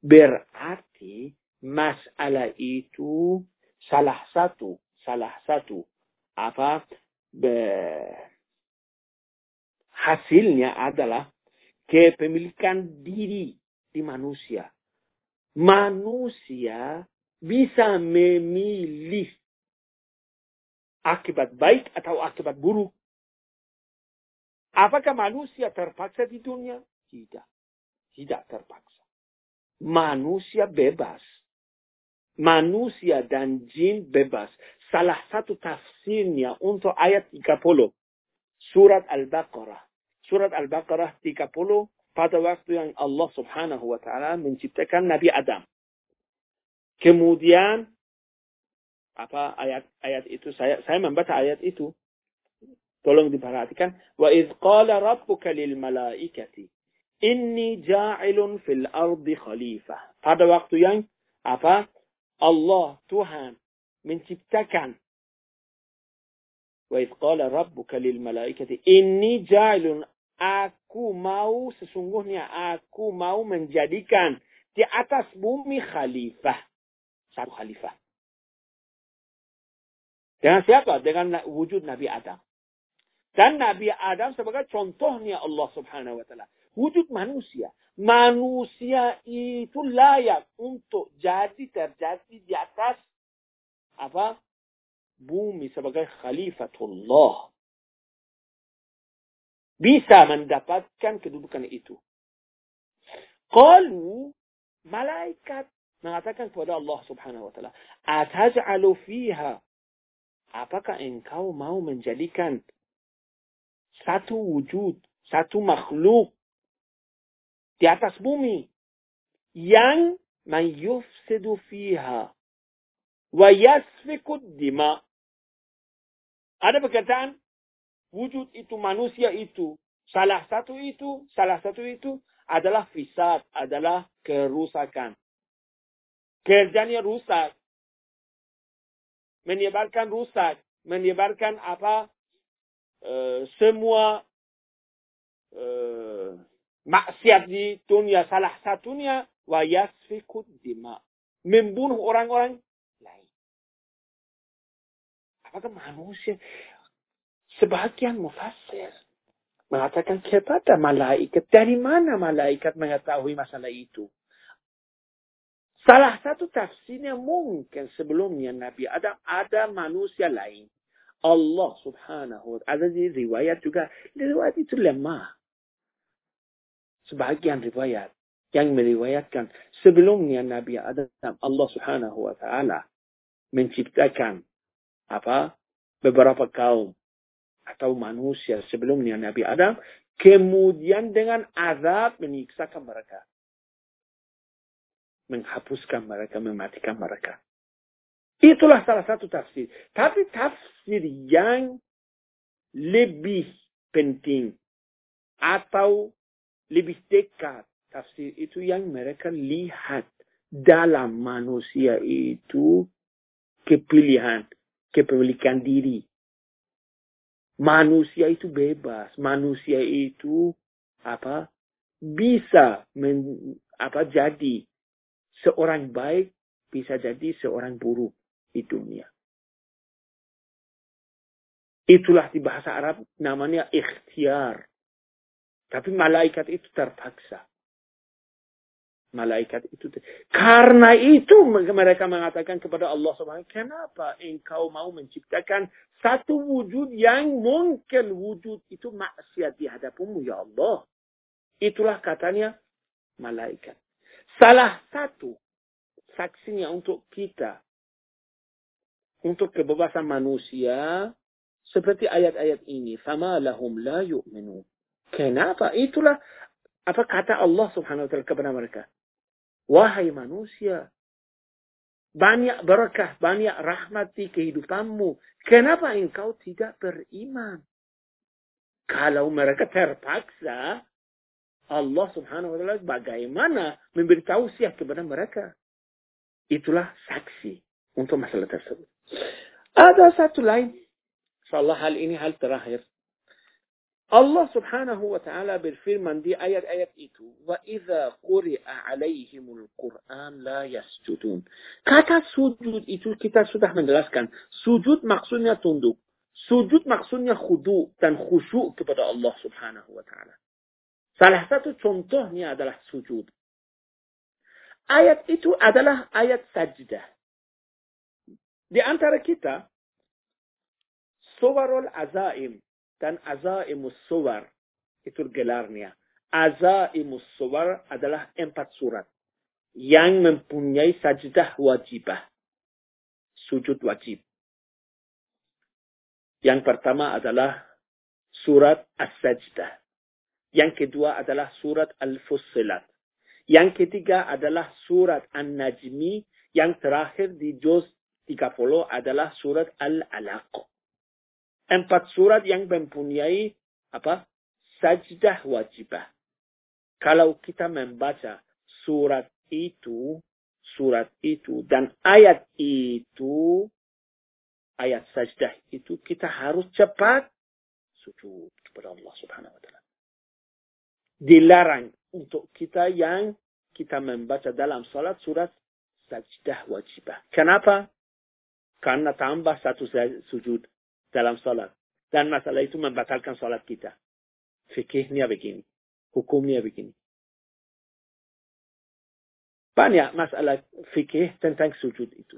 Berarti masalah itu salah satu, salah satu apa hasilnya adalah kepemilikan diri di manusia. Manusia bisa memilih akibat baik atau akibat buruk. Apakah manusia terpaksa di dunia? Tidak. Tidak terpaksa. Manusia bebas. Manusia dan jin bebas. Salah satu tafsirnya untuk ayat 30. Surat Al-Baqarah surat Al-Baqarah 30 pada waktu yang Allah subhanahu wa ta'ala menciptakan Nabi Adam. Kemudian apa ayat ayat itu saya saya membaca ayat itu. Tolong diperhatikan. Wa idh qala rabbuka lil malaikati inni ja'ilun fil ardi khalifah. Pada waktu yang apa? Allah Tuhan menciptakan qala rabbuka lil malaikati inni ja'ilun aku mau sesungguhnya aku mau menjadikan di atas bumi khalifah. Satu khalifah. Dengan siapa? Dengan wujud Nabi Adam. Dan Nabi Adam sebagai contohnya Allah subhanahu wa ta'ala. Wujud manusia. Manusia itu layak untuk jadi terjadi di atas apa? Bumi sebagai khalifatullah bisa mendapatkan kedudukan itu. Qalu malaikat mengatakan kepada Allah Subhanahu wa taala, "Ataj'alu fiha?" Apakah engkau mau menjadikan satu wujud, satu makhluk di atas bumi yang mayufsidu fiha wa yasfiku dima. Ada perkataan wujud itu manusia itu salah satu itu salah satu itu adalah fisad adalah kerusakan. Kerjanya rusak. Menyebarkan rusak. Menyebarkan apa? E, semua e, maksiat di dunia. Salah satunya wa yasfikut dima. Membunuh orang-orang lain. Apakah manusia Sebagian mufassir mengatakan kepada malaikat. Dari mana malaikat mengetahui masalah itu? Salah satu tafsirnya mungkin sebelumnya Nabi Adam ada manusia lain. Allah subhanahu wa ta'ala. Ada di riwayat juga. Riwayat itu lemah. Sebagian riwayat yang meriwayatkan sebelumnya Nabi Adam Allah subhanahu wa ta'ala menciptakan apa beberapa kaum atau manusia sebelumnya Nabi Adam, kemudian dengan azab menyiksakan mereka. Menghapuskan mereka, mematikan mereka. Itulah salah satu tafsir. Tapi tafsir yang lebih penting atau lebih dekat tafsir itu yang mereka lihat dalam manusia itu kepilihan, kepemilikan diri, manusia itu bebas, manusia itu apa bisa men, apa jadi seorang baik bisa jadi seorang buruk di dunia. Itulah di bahasa Arab namanya ikhtiar. Tapi malaikat itu terpaksa malaikat itu. Karena itu mereka mengatakan kepada Allah Subhanahu kenapa engkau mau menciptakan satu wujud yang mungkin wujud itu maksiat di hadapanmu ya Allah. Itulah katanya malaikat. Salah satu saksinya untuk kita untuk kebebasan manusia seperti ayat-ayat ini. Fama lahum la yu'minu. Kenapa? Itulah apa kata Allah subhanahu wa ta'ala kepada mereka. Wahai manusia, banyak berkah, banyak rahmat di kehidupanmu. Kenapa engkau tidak beriman? Kalau mereka terpaksa, Allah subhanahu wa ta'ala bagaimana memberitahu siap kepada mereka. Itulah saksi untuk masalah tersebut. Ada satu lain. InsyaAllah hal ini hal terakhir. الله سبحانه وتعالى بالفيرمان دي آيات آيات إيتو. وإذا قرئ عليهم القرآن لا يسجدون. كاتا سجود إيتو كتا سجود أحمد دلاس كان سجود مقصود يا تندو. سجود مقصود يا خدو. تن كبدا الله سبحانه وتعالى. صالح ساتو چونتوه نيا دلاس سجود. آيات إيتو أدلاه آيات سجدة. دي أنتر كتا صور العزائم. Dan azaimus suwar itu gelarnya. Azaimus suwar adalah empat surat yang mempunyai sajdah wajibah. Sujud wajib. Yang pertama adalah surat as-sajdah. Yang kedua adalah surat Al-Fussilat. Yang ketiga adalah surat An-Najmi. Yang terakhir di juz 30 adalah surat Al-Alaq. Empat surat yang mempunyai apa? Sajdah wajibah. Kalau kita membaca surat itu, surat itu, dan ayat itu, ayat sajdah itu, kita harus cepat sujud kepada Allah subhanahu wa ta'ala dilarang untuk kita yang kita membaca dalam salat surat sajdah wajibah. Kenapa? Karena tambah satu sujud dalam salat. Dan masalah itu membatalkan salat kita. Fikihnya begini. Hukumnya begini. Banyak masalah fikih tentang sujud itu.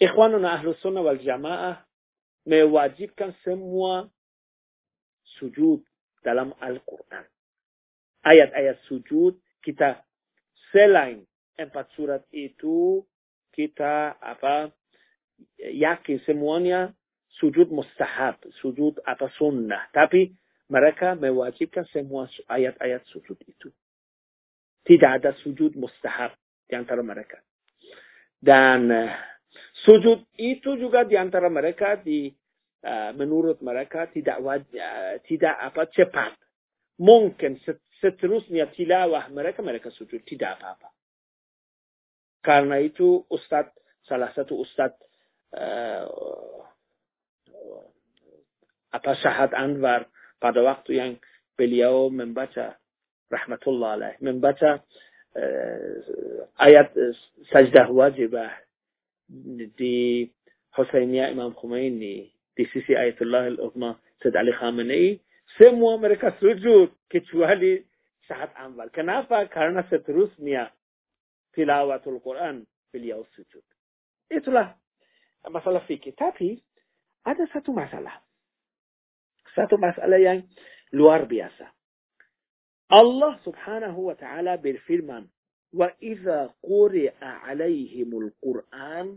Ikhwanuna Ahlus Sunnah wal Jamaah mewajibkan semua sujud dalam Al-Quran. Ayat-ayat sujud kita selain empat surat itu kita apa yakin semuanya sujud mustahab, sujud apa sunnah. Tapi mereka mewajibkan semua ayat-ayat sujud itu. Tidak ada sujud mustahab di antara mereka. Dan uh, sujud itu juga di antara mereka di Uh, menurut mereka tidak wajib, uh, tidak apa cepat. Mungkin seterusnya tilawah mereka mereka sujud tidak apa-apa. Karena itu Ustadz salah satu Ustadz uh, Syahad Anwar pada waktu yang beliau membaca rahmatullah alaih membaca uh, ayat uh, sajdah wajibah di Husainiyah Imam Khomeini di sisi Ayatullah al-Uzma Said Ali Khamenei, semua mereka sujud kecuali saat amal. Kenapa? Karena seterusnya tilawatul Quran beliau sujud. Itulah masalah fikih. Tapi ada satu masalah. Satu masalah yang luar biasa. Allah subhanahu wa ta'ala berfirman, وَإِذَا قُرِئَ عَلَيْهِمُ الْقُرْآنِ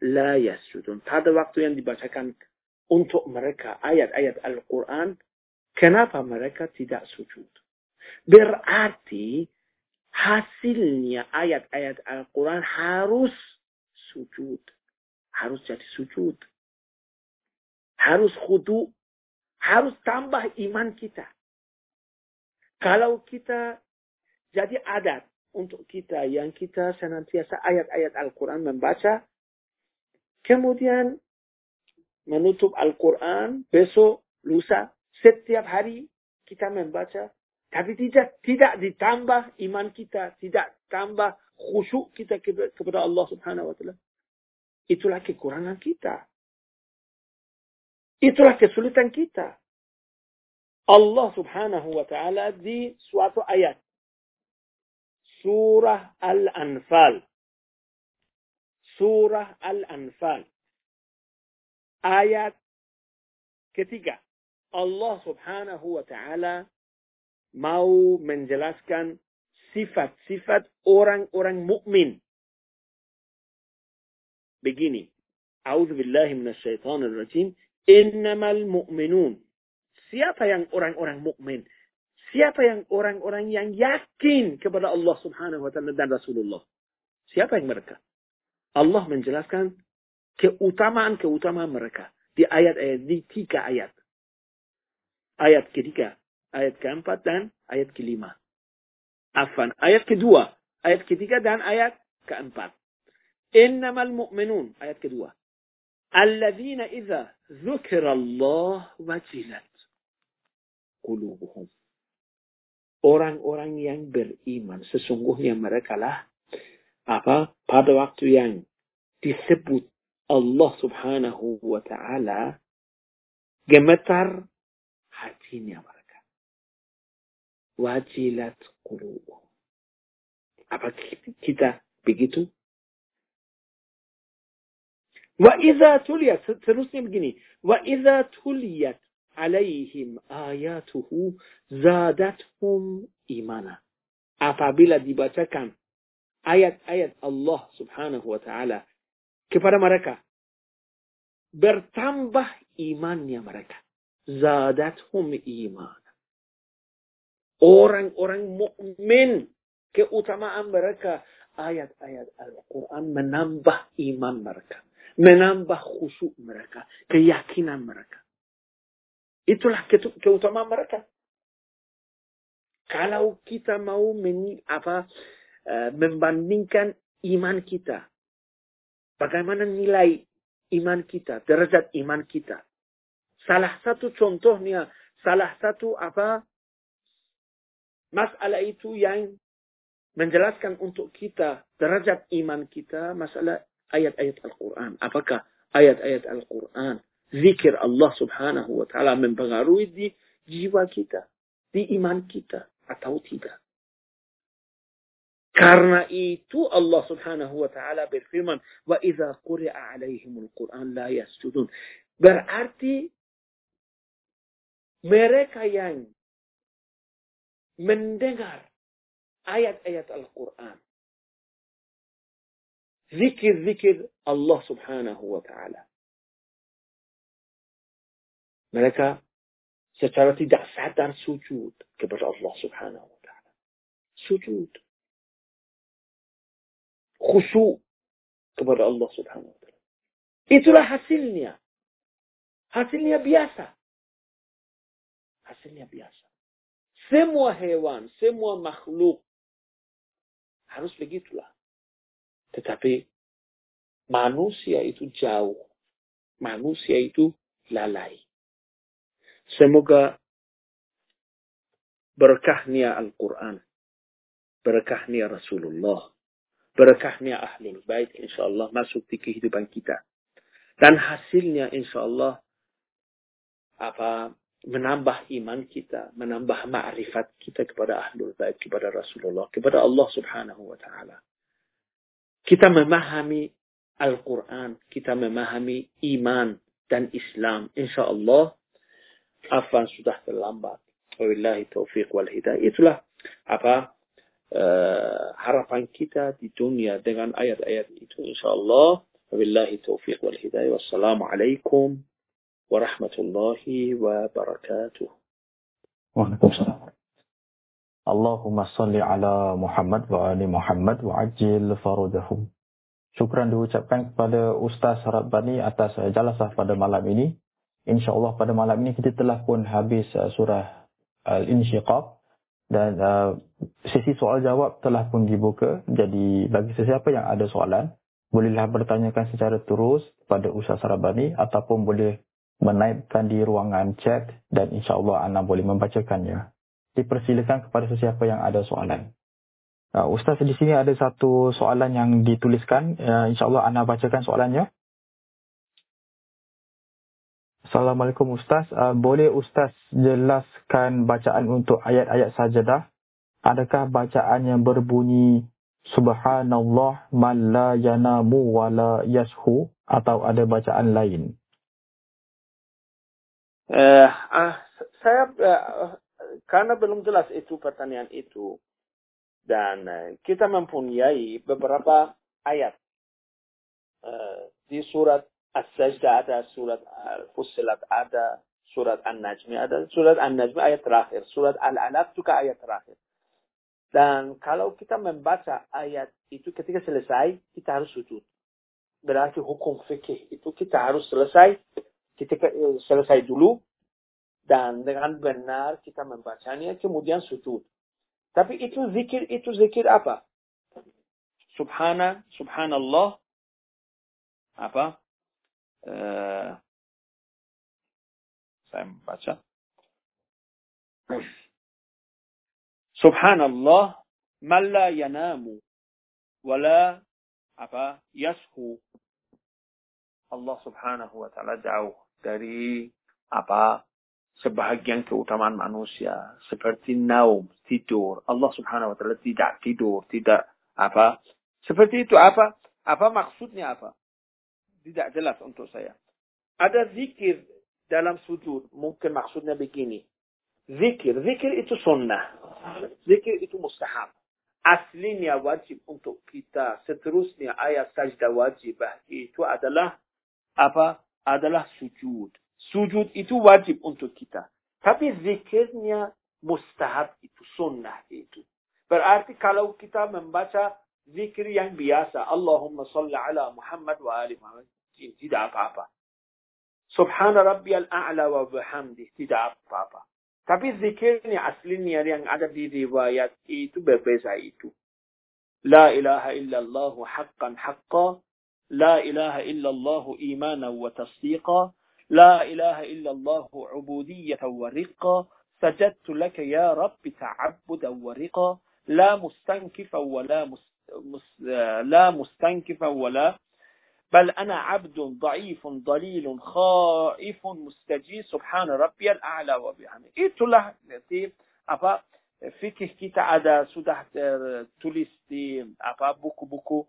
لَا يَسْجُدُونَ Pada waktu yang dibacakan untuk mereka ayat-ayat Al-Quran, kenapa mereka tidak sujud? Berarti hasilnya ayat-ayat Al-Quran harus sujud. Harus jadi sujud. Harus khudu. harus tambah iman kita. Kalau kita jadi adat untuk kita yang kita senantiasa ayat-ayat Al-Quran membaca, kemudian menutup Al-Quran besok, lusa, setiap hari kita membaca. Tapi tidak tidak ditambah iman kita, tidak tambah khusyuk kita kepada Allah Subhanahu wa taala. Itulah kekurangan kita. Itulah kesulitan kita. Allah Subhanahu wa taala di suatu ayat surah Al-Anfal surah Al-Anfal ayat ketiga. Allah subhanahu wa ta'ala mau menjelaskan sifat-sifat orang-orang mukmin. Begini. A'udzu billahi minasyaitonir rajim. Innamal mu'minun. Siapa yang orang-orang mukmin? Siapa yang orang-orang yang yakin kepada Allah Subhanahu wa taala dan Rasulullah? Siapa yang mereka? Allah menjelaskan keutamaan-keutamaan mereka di ayat-ayat di tiga ayat. Ayat ketiga, ayat keempat dan ayat kelima. Afan, ayat kedua, ayat ketiga dan ayat keempat. Innamal mu'minun, ayat kedua. Alladzina idza dzukira Allah wajilat qulubuhum. Orang-orang yang beriman sesungguhnya mereka lah apa pada waktu yang disebut Allah subhanahu wa ta'ala gemetar hatinya mereka. Wajilat qulubuhum. Apa kita begitu? وإذا تليت تروسني بجني وإذا تليت عليهم آياته زادتهم إيمانا. أفابيلا ديباتكا آيات آيات الله سبحانه وتعالى. كفر مركا برتنبه إيمان يا مركا زادتهم إيمانا. أورن أورن مؤمن. كأتماء مركا آيات آيات القرآن منبه إيمان مركا menambah khusyuk mereka keyakinan mereka. Itulah keutamaan mereka. Kalau kita mau men, apa uh, membandingkan iman kita bagaimana nilai iman kita derajat iman kita? Salah satu contohnya salah satu apa masalah itu yang menjelaskan untuk kita derajat iman kita masalah آية آية القرآن. أبكى آية آية القرآن. ذكر الله سبحانه وتعالى من بغارو دي جيوا كيتا دي إيمان كيتا أتاو تيدا كارنا إيتو الله سبحانه وتعالى برفرمان وإذا قرأ عليهم القرآن لا يسجدون. برأتي mereka yang mendengar ayat-ayat Al-Quran Zikir-zikir Allah subhanahu wa ta'ala. Mereka secara tidak sadar sujud kepada Allah subhanahu wa ta'ala. Sujud. Khusyuk kepada Allah subhanahu wa ta'ala. Itulah hasilnya. Hasilnya biasa. Hasilnya biasa. Semua hewan, semua makhluk harus begitulah. Tetapi manusia itu jauh. Manusia itu lalai. Semoga berkahnya Al-Quran, berkahnya Rasulullah, berkahnya Ahlul Bait insyaAllah masuk di kehidupan kita. Dan hasilnya insyaAllah apa menambah iman kita, menambah ma'rifat kita kepada ahlul bait, kepada Rasulullah, kepada Allah Subhanahu wa taala. Kita memahami Al-Quran, kita memahami iman dan Islam. Insya Allah, afan sudah terlambat. Wabillahi taufiq wal hidayah. Itulah apa uh, harapan kita di dunia dengan ayat-ayat itu. Insya Allah. Wabillahi taufiq wal hidayah. Wassalamualaikum warahmatullahi wabarakatuh. Waalaikumsalam. Allahumma salli ala Muhammad wa ali Muhammad wa ajil farudahum. Syukran diucapkan kepada Ustaz Bani atas eh, jalasah pada malam ini. InsyaAllah pada malam ini kita telah pun habis eh, surah Al-Insyiqaq dan eh, sesi soal jawab telah pun dibuka. Jadi bagi sesiapa yang ada soalan, bolehlah bertanyakan secara terus kepada Ustaz Bani ataupun boleh menaipkan di ruangan chat dan insyaAllah anda boleh membacakannya. Dipersilakan kepada sesiapa yang ada soalan. Uh, Ustaz di sini ada satu soalan yang dituliskan. Uh, InsyaAllah Ana bacakan soalannya. Assalamualaikum Ustaz. Uh, boleh Ustaz jelaskan bacaan untuk ayat-ayat sajadah? Adakah bacaan yang berbunyi Subhanallah man yanamu wa la yashu atau ada bacaan lain? Uh, uh, saya uh, karena belum jelas itu pertanyaan itu dan uh, kita mempunyai beberapa ayat uh, di surat As-Sajdah ada, surat Al-Fussilat ada, surat An-Najmi ada, surat An-Najmi ayat terakhir, surat Al-Alaq juga ayat terakhir. Dan kalau kita membaca ayat itu ketika selesai, kita harus sujud. Berarti hukum fikih itu kita harus selesai ketika eh, selesai dulu dan dengan benar kita membacanya kemudian sujud. Tapi itu zikir itu zikir apa? Subhana, subhanallah apa? Uh, saya membaca. Subhanallah man la yanamu wala apa yashu Allah subhanahu wa ta'ala jauh dari apa sebahagian keutamaan manusia. Seperti naum tidur. Allah Subhanahu wa taala tidak tidur tidak apa. Seperti itu apa? Apa maksudnya apa? Tidak jelas untuk saya. Ada zikir dalam sujud mungkin maksudnya begini. Zikir zikir itu sunnah. Zikir itu mustahab. Aslinya wajib untuk kita seterusnya ayat sajdah wajib. Itu adalah apa? Adalah sujud. Sujud itu wajib untuk kita. Tapi zikirnya mustahab itu sunnah itu. Berarti kalau kita membaca zikir yang biasa, Allahumma salli ala Muhammad wa ali Muhammad, tidak apa-apa. Subhana rabbiyal a'la wa bihamdih, tidak apa-apa. Tapi zikirnya aslinya yang ada di riwayat itu berbeza itu. La ilaha illallah haqqan haqqa. La ilaha illallah imanan wa tasdiqa. لا إله إلا الله عبودية ورقة سجدت لك يا رب تعبدا ورقة لا مستنكفا ولا مس... لا مستنكفا ولا بل أنا عبد ضعيف ضليل خائف مستجي سبحان ربي الأعلى وبعمل إيه له نتيب أبا فكه كتا أدا سودح آه، تلستي أبا بوكو بوكو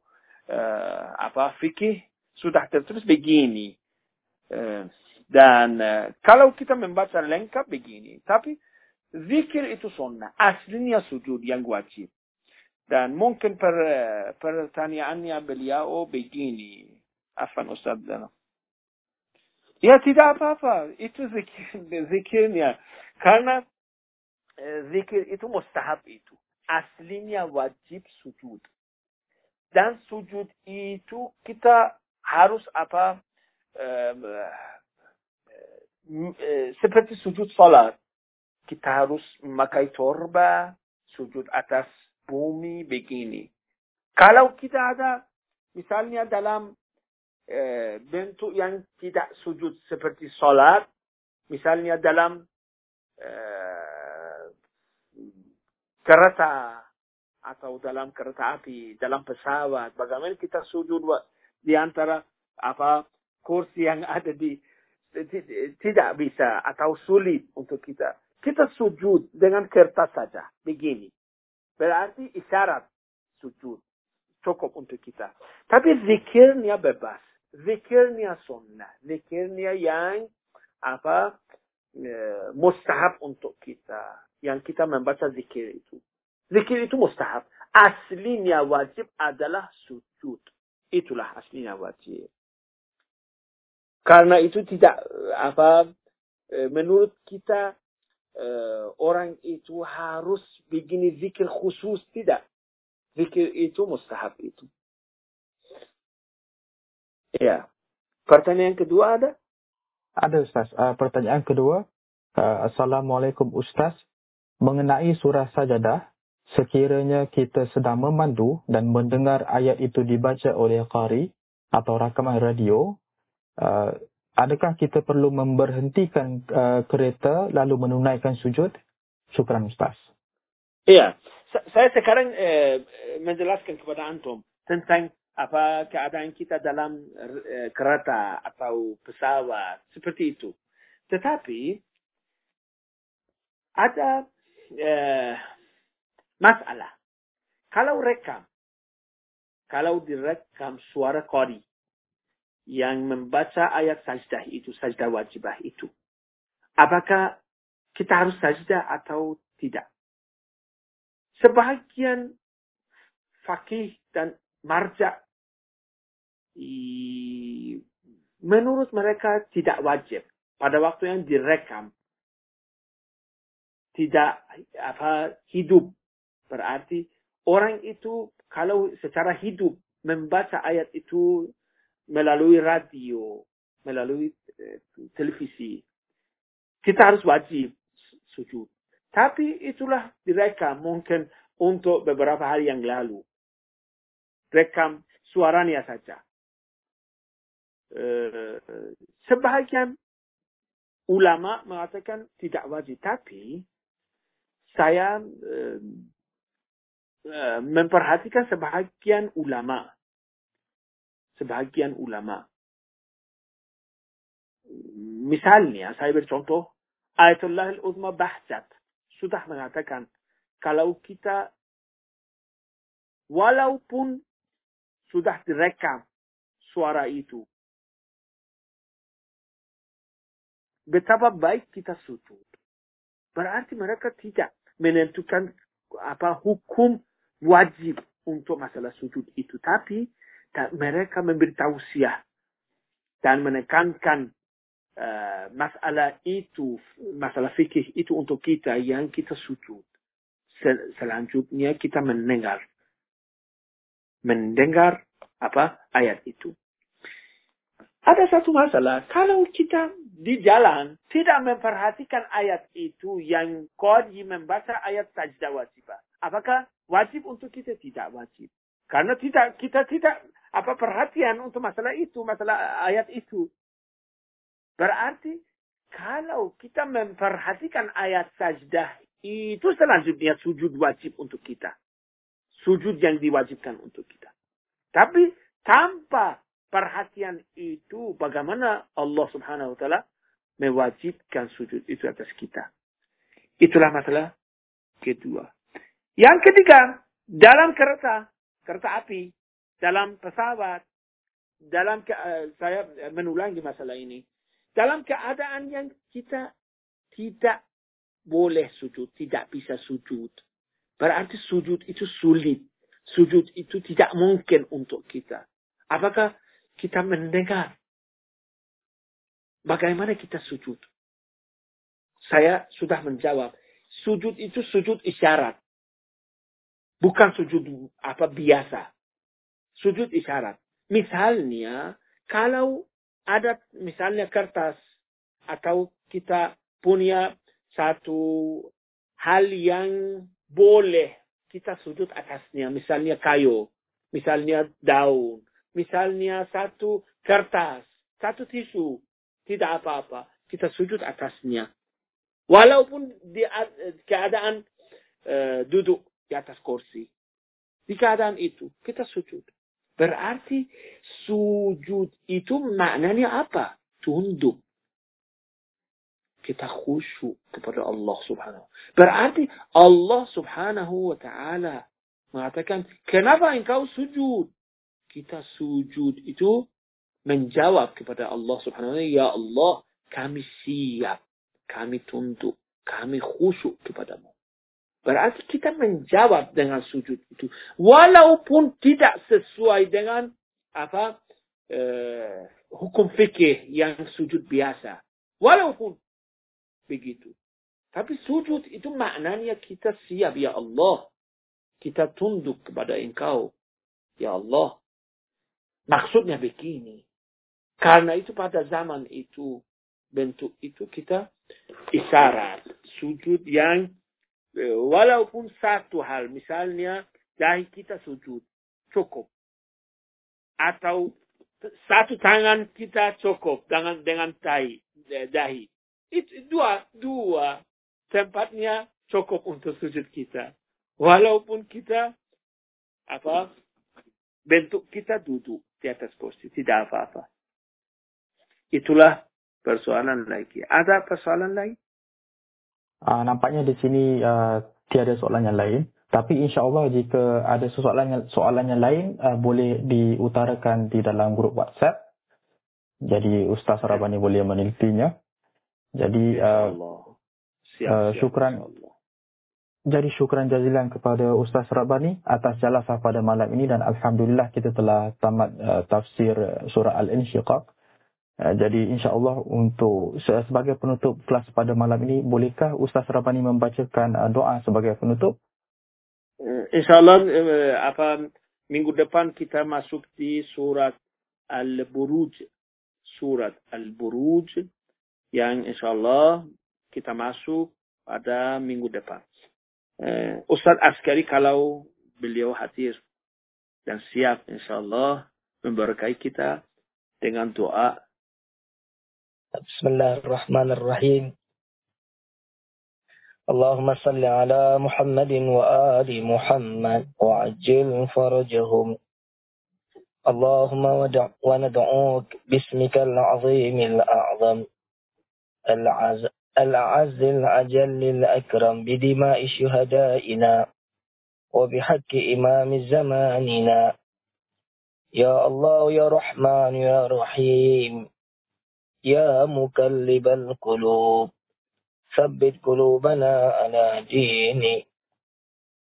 آه، أبا فكه سودح تلتبس بجيني آه، dan uh, kalau kita membaca lengkap begini tapi zikir itu sunnah aslinya sujud yang wajib dan mungkin per, pertanyaannya beliau begini Afan Ustaz. Ya tidak apa-apa. Itu zikir, zikirnya. Karena eh, zikir itu mustahab itu. Aslinya wajib sujud. Dan sujud itu kita harus apa eh, eh, seperti sujud salat. Kita harus memakai torba, sujud atas bumi begini. Kalau kita ada misalnya dalam e, bentuk yang tidak sujud seperti salat, misalnya dalam e, kereta atau dalam kereta api, dalam pesawat, bagaimana kita sujud di antara apa kursi yang ada di tidak bisa atau sulit untuk kita. Kita sujud dengan kertas saja, begini. Berarti isyarat sujud cukup untuk kita. Tapi zikirnya bebas zikirnya sunnah, zikirnya yang apa e, mustahab untuk kita, yang kita membaca zikir itu. Zikir itu mustahab. Aslinya wajib adalah sujud. Itulah aslinya wajib. Karena itu tidak apa e, menurut kita e, orang itu harus begini zikir khusus tidak. Zikir itu mustahab itu. Ya. Pertanyaan kedua ada? Ada Ustaz. Uh, pertanyaan kedua. Uh, Assalamualaikum Ustaz. Mengenai surah sajadah, sekiranya kita sedang memandu dan mendengar ayat itu dibaca oleh qari atau rakaman radio, uh, adakah kita perlu memberhentikan uh, kereta lalu menunaikan sujud? Syukran Ustaz. Iya. Saya sekarang eh, menjelaskan kepada Antum tentang apa keadaan kita dalam uh, kereta atau pesawat seperti itu. Tetapi ada uh, masalah. Kalau rekam, kalau direkam suara kori yang membaca ayat sajdah itu, sajdah wajibah itu, apakah kita harus sajdah atau tidak? Sebahagian fakih dan marja menurut mereka tidak wajib. Pada waktu yang direkam tidak apa hidup. Berarti orang itu kalau secara hidup membaca ayat itu melalui radio melalui eh, televisi. Kita harus wajib sujud. Tapi itulah direkam mungkin untuk beberapa hari yang lalu. Rekam suaranya saja. Eh, sebahagian ulama mengatakan tidak wajib, tapi saya uh, memperhatikan sebahagian ulama, sebahagian ulama. Misalnya, saya bercontoh, Ayatullah al-Uzma Bahjat sudah mengatakan kalau kita walaupun sudah direkam suara itu betapa baik kita sujud. Berarti mereka tidak menentukan apa hukum wajib untuk masalah sujud itu. Tapi mereka memberi tausiah dan menekankan uh, masalah itu, masalah fikih itu untuk kita yang kita sujud. sel- selanjutnya kita mendengar. Mendengar apa ayat itu. Ada satu masalah, kalau kita di jalan tidak memperhatikan ayat itu yang koji membaca ayat sajdah wajib. Apakah wajib untuk kita? Tidak wajib. Karena tidak kita tidak apa perhatian untuk masalah itu, masalah ayat itu. Berarti kalau kita memperhatikan ayat sajdah itu selanjutnya sujud wajib untuk kita. Sujud yang diwajibkan untuk kita. Tapi tanpa perhatian itu bagaimana Allah Subhanahu wa taala mewajibkan sujud itu atas kita. Itulah masalah kedua. Yang ketiga, dalam kereta, kereta api, dalam pesawat, dalam ke, uh, saya mengulangi masalah ini. Dalam keadaan yang kita tidak boleh sujud, tidak bisa sujud. Berarti sujud itu sulit. Sujud itu tidak mungkin untuk kita. Apakah kita mendengar? Bagaimana kita sujud? Saya sudah menjawab. Sujud itu sujud isyarat. Bukan sujud apa biasa. Sujud isyarat. Misalnya, kalau ada misalnya kertas atau kita punya satu hal yang boleh kita sujud atasnya. Misalnya kayu, misalnya daun, misalnya satu kertas, satu tisu, tidak apa-apa. Kita sujud atasnya. Walaupun di keadaan uh, duduk di atas kursi. Di keadaan itu, kita sujud. Berarti sujud itu maknanya apa? Tunduk kita khusyuk kepada Allah Subhanahu. Berarti Allah Subhanahu wa taala mengatakan, "Kenapa engkau sujud?" Kita sujud itu menjawab kepada Allah Subhanahu wa taala, "Ya Allah, kami siap, kami tunduk, kami khusyuk kepadamu." Berarti kita menjawab dengan sujud itu, walaupun tidak sesuai dengan apa eh, hukum fikih yang sujud biasa. Walaupun begitu. Tapi sujud itu maknanya kita siap ya Allah. Kita tunduk kepada engkau. Ya Allah. Maksudnya begini. Karena itu pada zaman itu. Bentuk itu kita isyarat. Sujud yang walaupun satu hal. Misalnya dahi kita sujud. Cukup. Atau satu tangan kita cukup dengan dengan dahi. dahi itu dua, dua tempatnya cukup untuk sujud kita. Walaupun kita apa bentuk kita duduk di atas kursi, tidak apa-apa. Itulah persoalan lagi. Ada persoalan lain? Uh, nampaknya di sini uh, tiada soalan yang lain. Tapi insya Allah jika ada soalan yang, soalan yang lain uh, boleh diutarakan di dalam grup WhatsApp. Jadi Ustaz Rabani boleh menelitinya. Jadi uh, siap, uh, syukran jadi syukran jazilan kepada Ustaz Rabbani atas jalasah pada malam ini dan alhamdulillah kita telah tamat uh, tafsir surah Al-Insyiqaq. Uh, jadi insya-Allah untuk sebagai penutup kelas pada malam ini bolehkah Ustaz Rabbani membacakan uh, doa sebagai penutup? Insya-Allah uh, apa minggu depan kita masuk di surat Al-Buruj. Surat Al-Buruj yang insya Allah kita masuk pada minggu depan. Eh, Ustadz Askari kalau beliau hadir dan siap insya Allah memberkahi kita dengan doa. Bismillahirrahmanirrahim. اللهم صل على محمد وآل محمد وعجل فرجهم. اللهم وندعوك باسمك العظيم الأعظم. العز العز العجل الأكرم بدماء شهدائنا وبحق إمام زماننا. يا الله يا رحمن يا رحيم. يا مكلب القلوب ثبت قلوبنا على ديني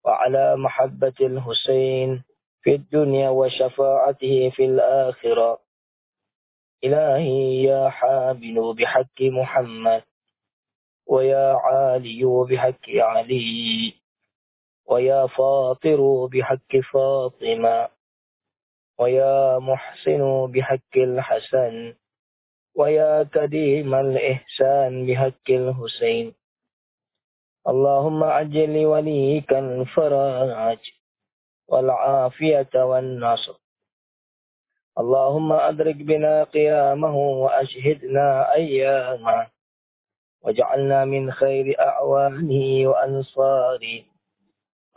وعلى محبة الحسين في الدنيا وشفاعته في الآخرة. إلهي يا حامل بحق محمد ويا عالي بحق علي ويا فاطر بحق فاطمة ويا محسن بحق الحسن. ويا كريم الإحسان بحق الحسين. اللهم عجل لوليك الفرج والعافية والنصر. اللهم أدرك بنا قيامه وأشهدنا أيامه. واجعلنا من خير أعوانه وأنصاره.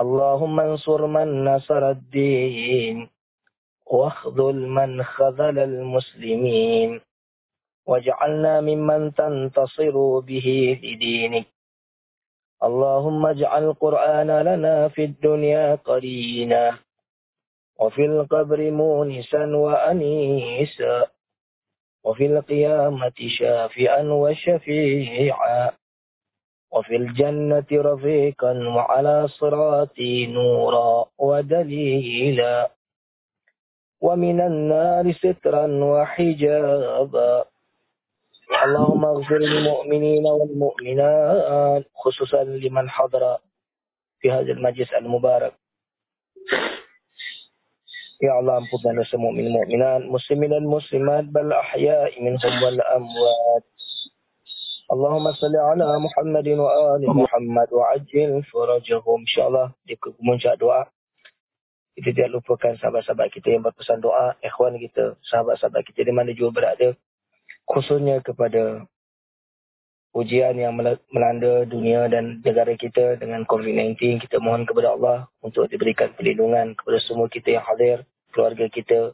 اللهم انصر من نصر الدين واخذل من خذل المسلمين. واجعلنا ممن تنتصر به لدينك اللهم اجعل القرآن لنا في الدنيا قرينا وفي القبر مونسا وأنيسا وفي القيامة شافئا وشفيعا وفي الجنة رفيقا وعلى صراط نورا ودليلا ومن النار سترا وحجابا. اللهم اغفر للمؤمنين والمؤمنات خصوصا لمن حضر في هذا المجلس المبارك يا الله أنفسنا dosa mukmin mukminat muslimin dan muslimat bal ahya'i minhum wal amwat اللهم صل على محمد وآل محمد وعجل فرجهم insyaallah di kemuncak doa kita tidak lupakan sahabat-sahabat kita yang berpesan doa ikhwan kita sahabat-sahabat kita di mana juga berada khususnya kepada ujian yang melanda dunia dan negara kita dengan COVID-19. Kita mohon kepada Allah untuk diberikan perlindungan kepada semua kita yang hadir, keluarga kita,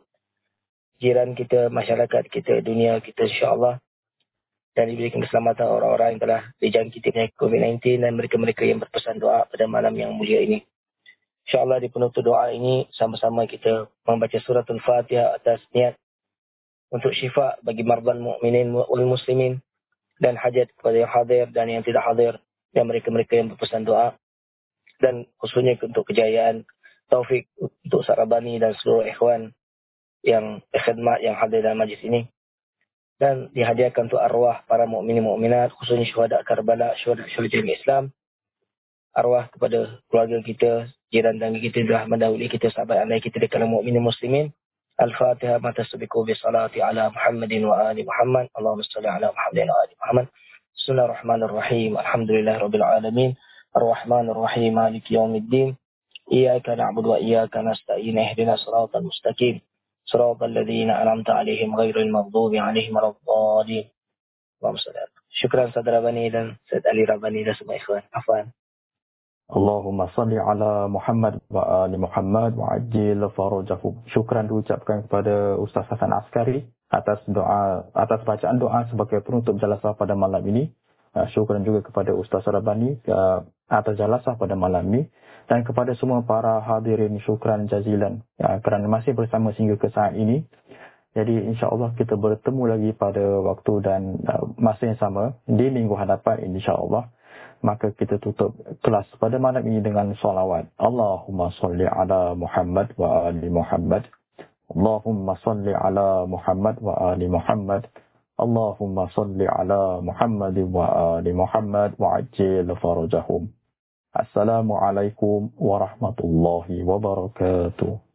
jiran kita, masyarakat kita, dunia kita insyaAllah. Dan diberikan keselamatan orang-orang yang telah dijangkiti dengan COVID-19 dan mereka-mereka yang berpesan doa pada malam yang mulia ini. InsyaAllah di penutup doa ini sama-sama kita membaca surat Al-Fatihah atas niat untuk syifa bagi marban mukminin wal muslimin dan hajat kepada yang hadir dan yang tidak hadir dan mereka-mereka yang berpesan doa. Dan khususnya untuk kejayaan taufik untuk Sarabani dan seluruh ikhwan yang khidmat yang hadir dalam majlis ini. Dan dihadiahkan untuk arwah para mukminin mukminat khususnya syuhada Karbala syuhada syuhada Islam. Arwah kepada keluarga kita jiran dan kita telah mendahului kita sahabat anda kita di kalangan mukminin muslimin الفاتحة. ما تسبقوا بصلاة على محمد وآل محمد. اللهم صل على محمد وآل محمد. بسم الله الرحمن الرحيم. الحمد لله رب العالمين. الرحمن الرحيم. مالك يوم الدين. إياك نعبد وإياك نستعين. اهدنا الصراط المستقيم. صراط الذين أنعمت عليهم غير المغضوب عليهم ولا الضالين. اللهم صل شكرا صدر بني dan Said Ali Rabani dan semua. Allahumma salli ala Muhammad wa ali Muhammad wa ajil farajahu. Syukran diucapkan kepada Ustaz Hasan Askari atas doa atas bacaan doa sebagai penutup jalasah pada malam ini. Uh, syukran juga kepada Ustaz Rabani uh, atas jalasah pada malam ini dan kepada semua para hadirin syukran jazilan uh, kerana masih bersama sehingga ke saat ini. Jadi insya-Allah kita bertemu lagi pada waktu dan masa yang sama di minggu hadapan insya-Allah maka kita tutup kelas pada malam ini dengan salawat. Allahumma salli ala Muhammad wa ali Muhammad. Allahumma salli ala Muhammad wa ali Muhammad. Allahumma salli ala Muhammad wa ali Muhammad wa ajil farajahum. Assalamualaikum warahmatullahi wabarakatuh.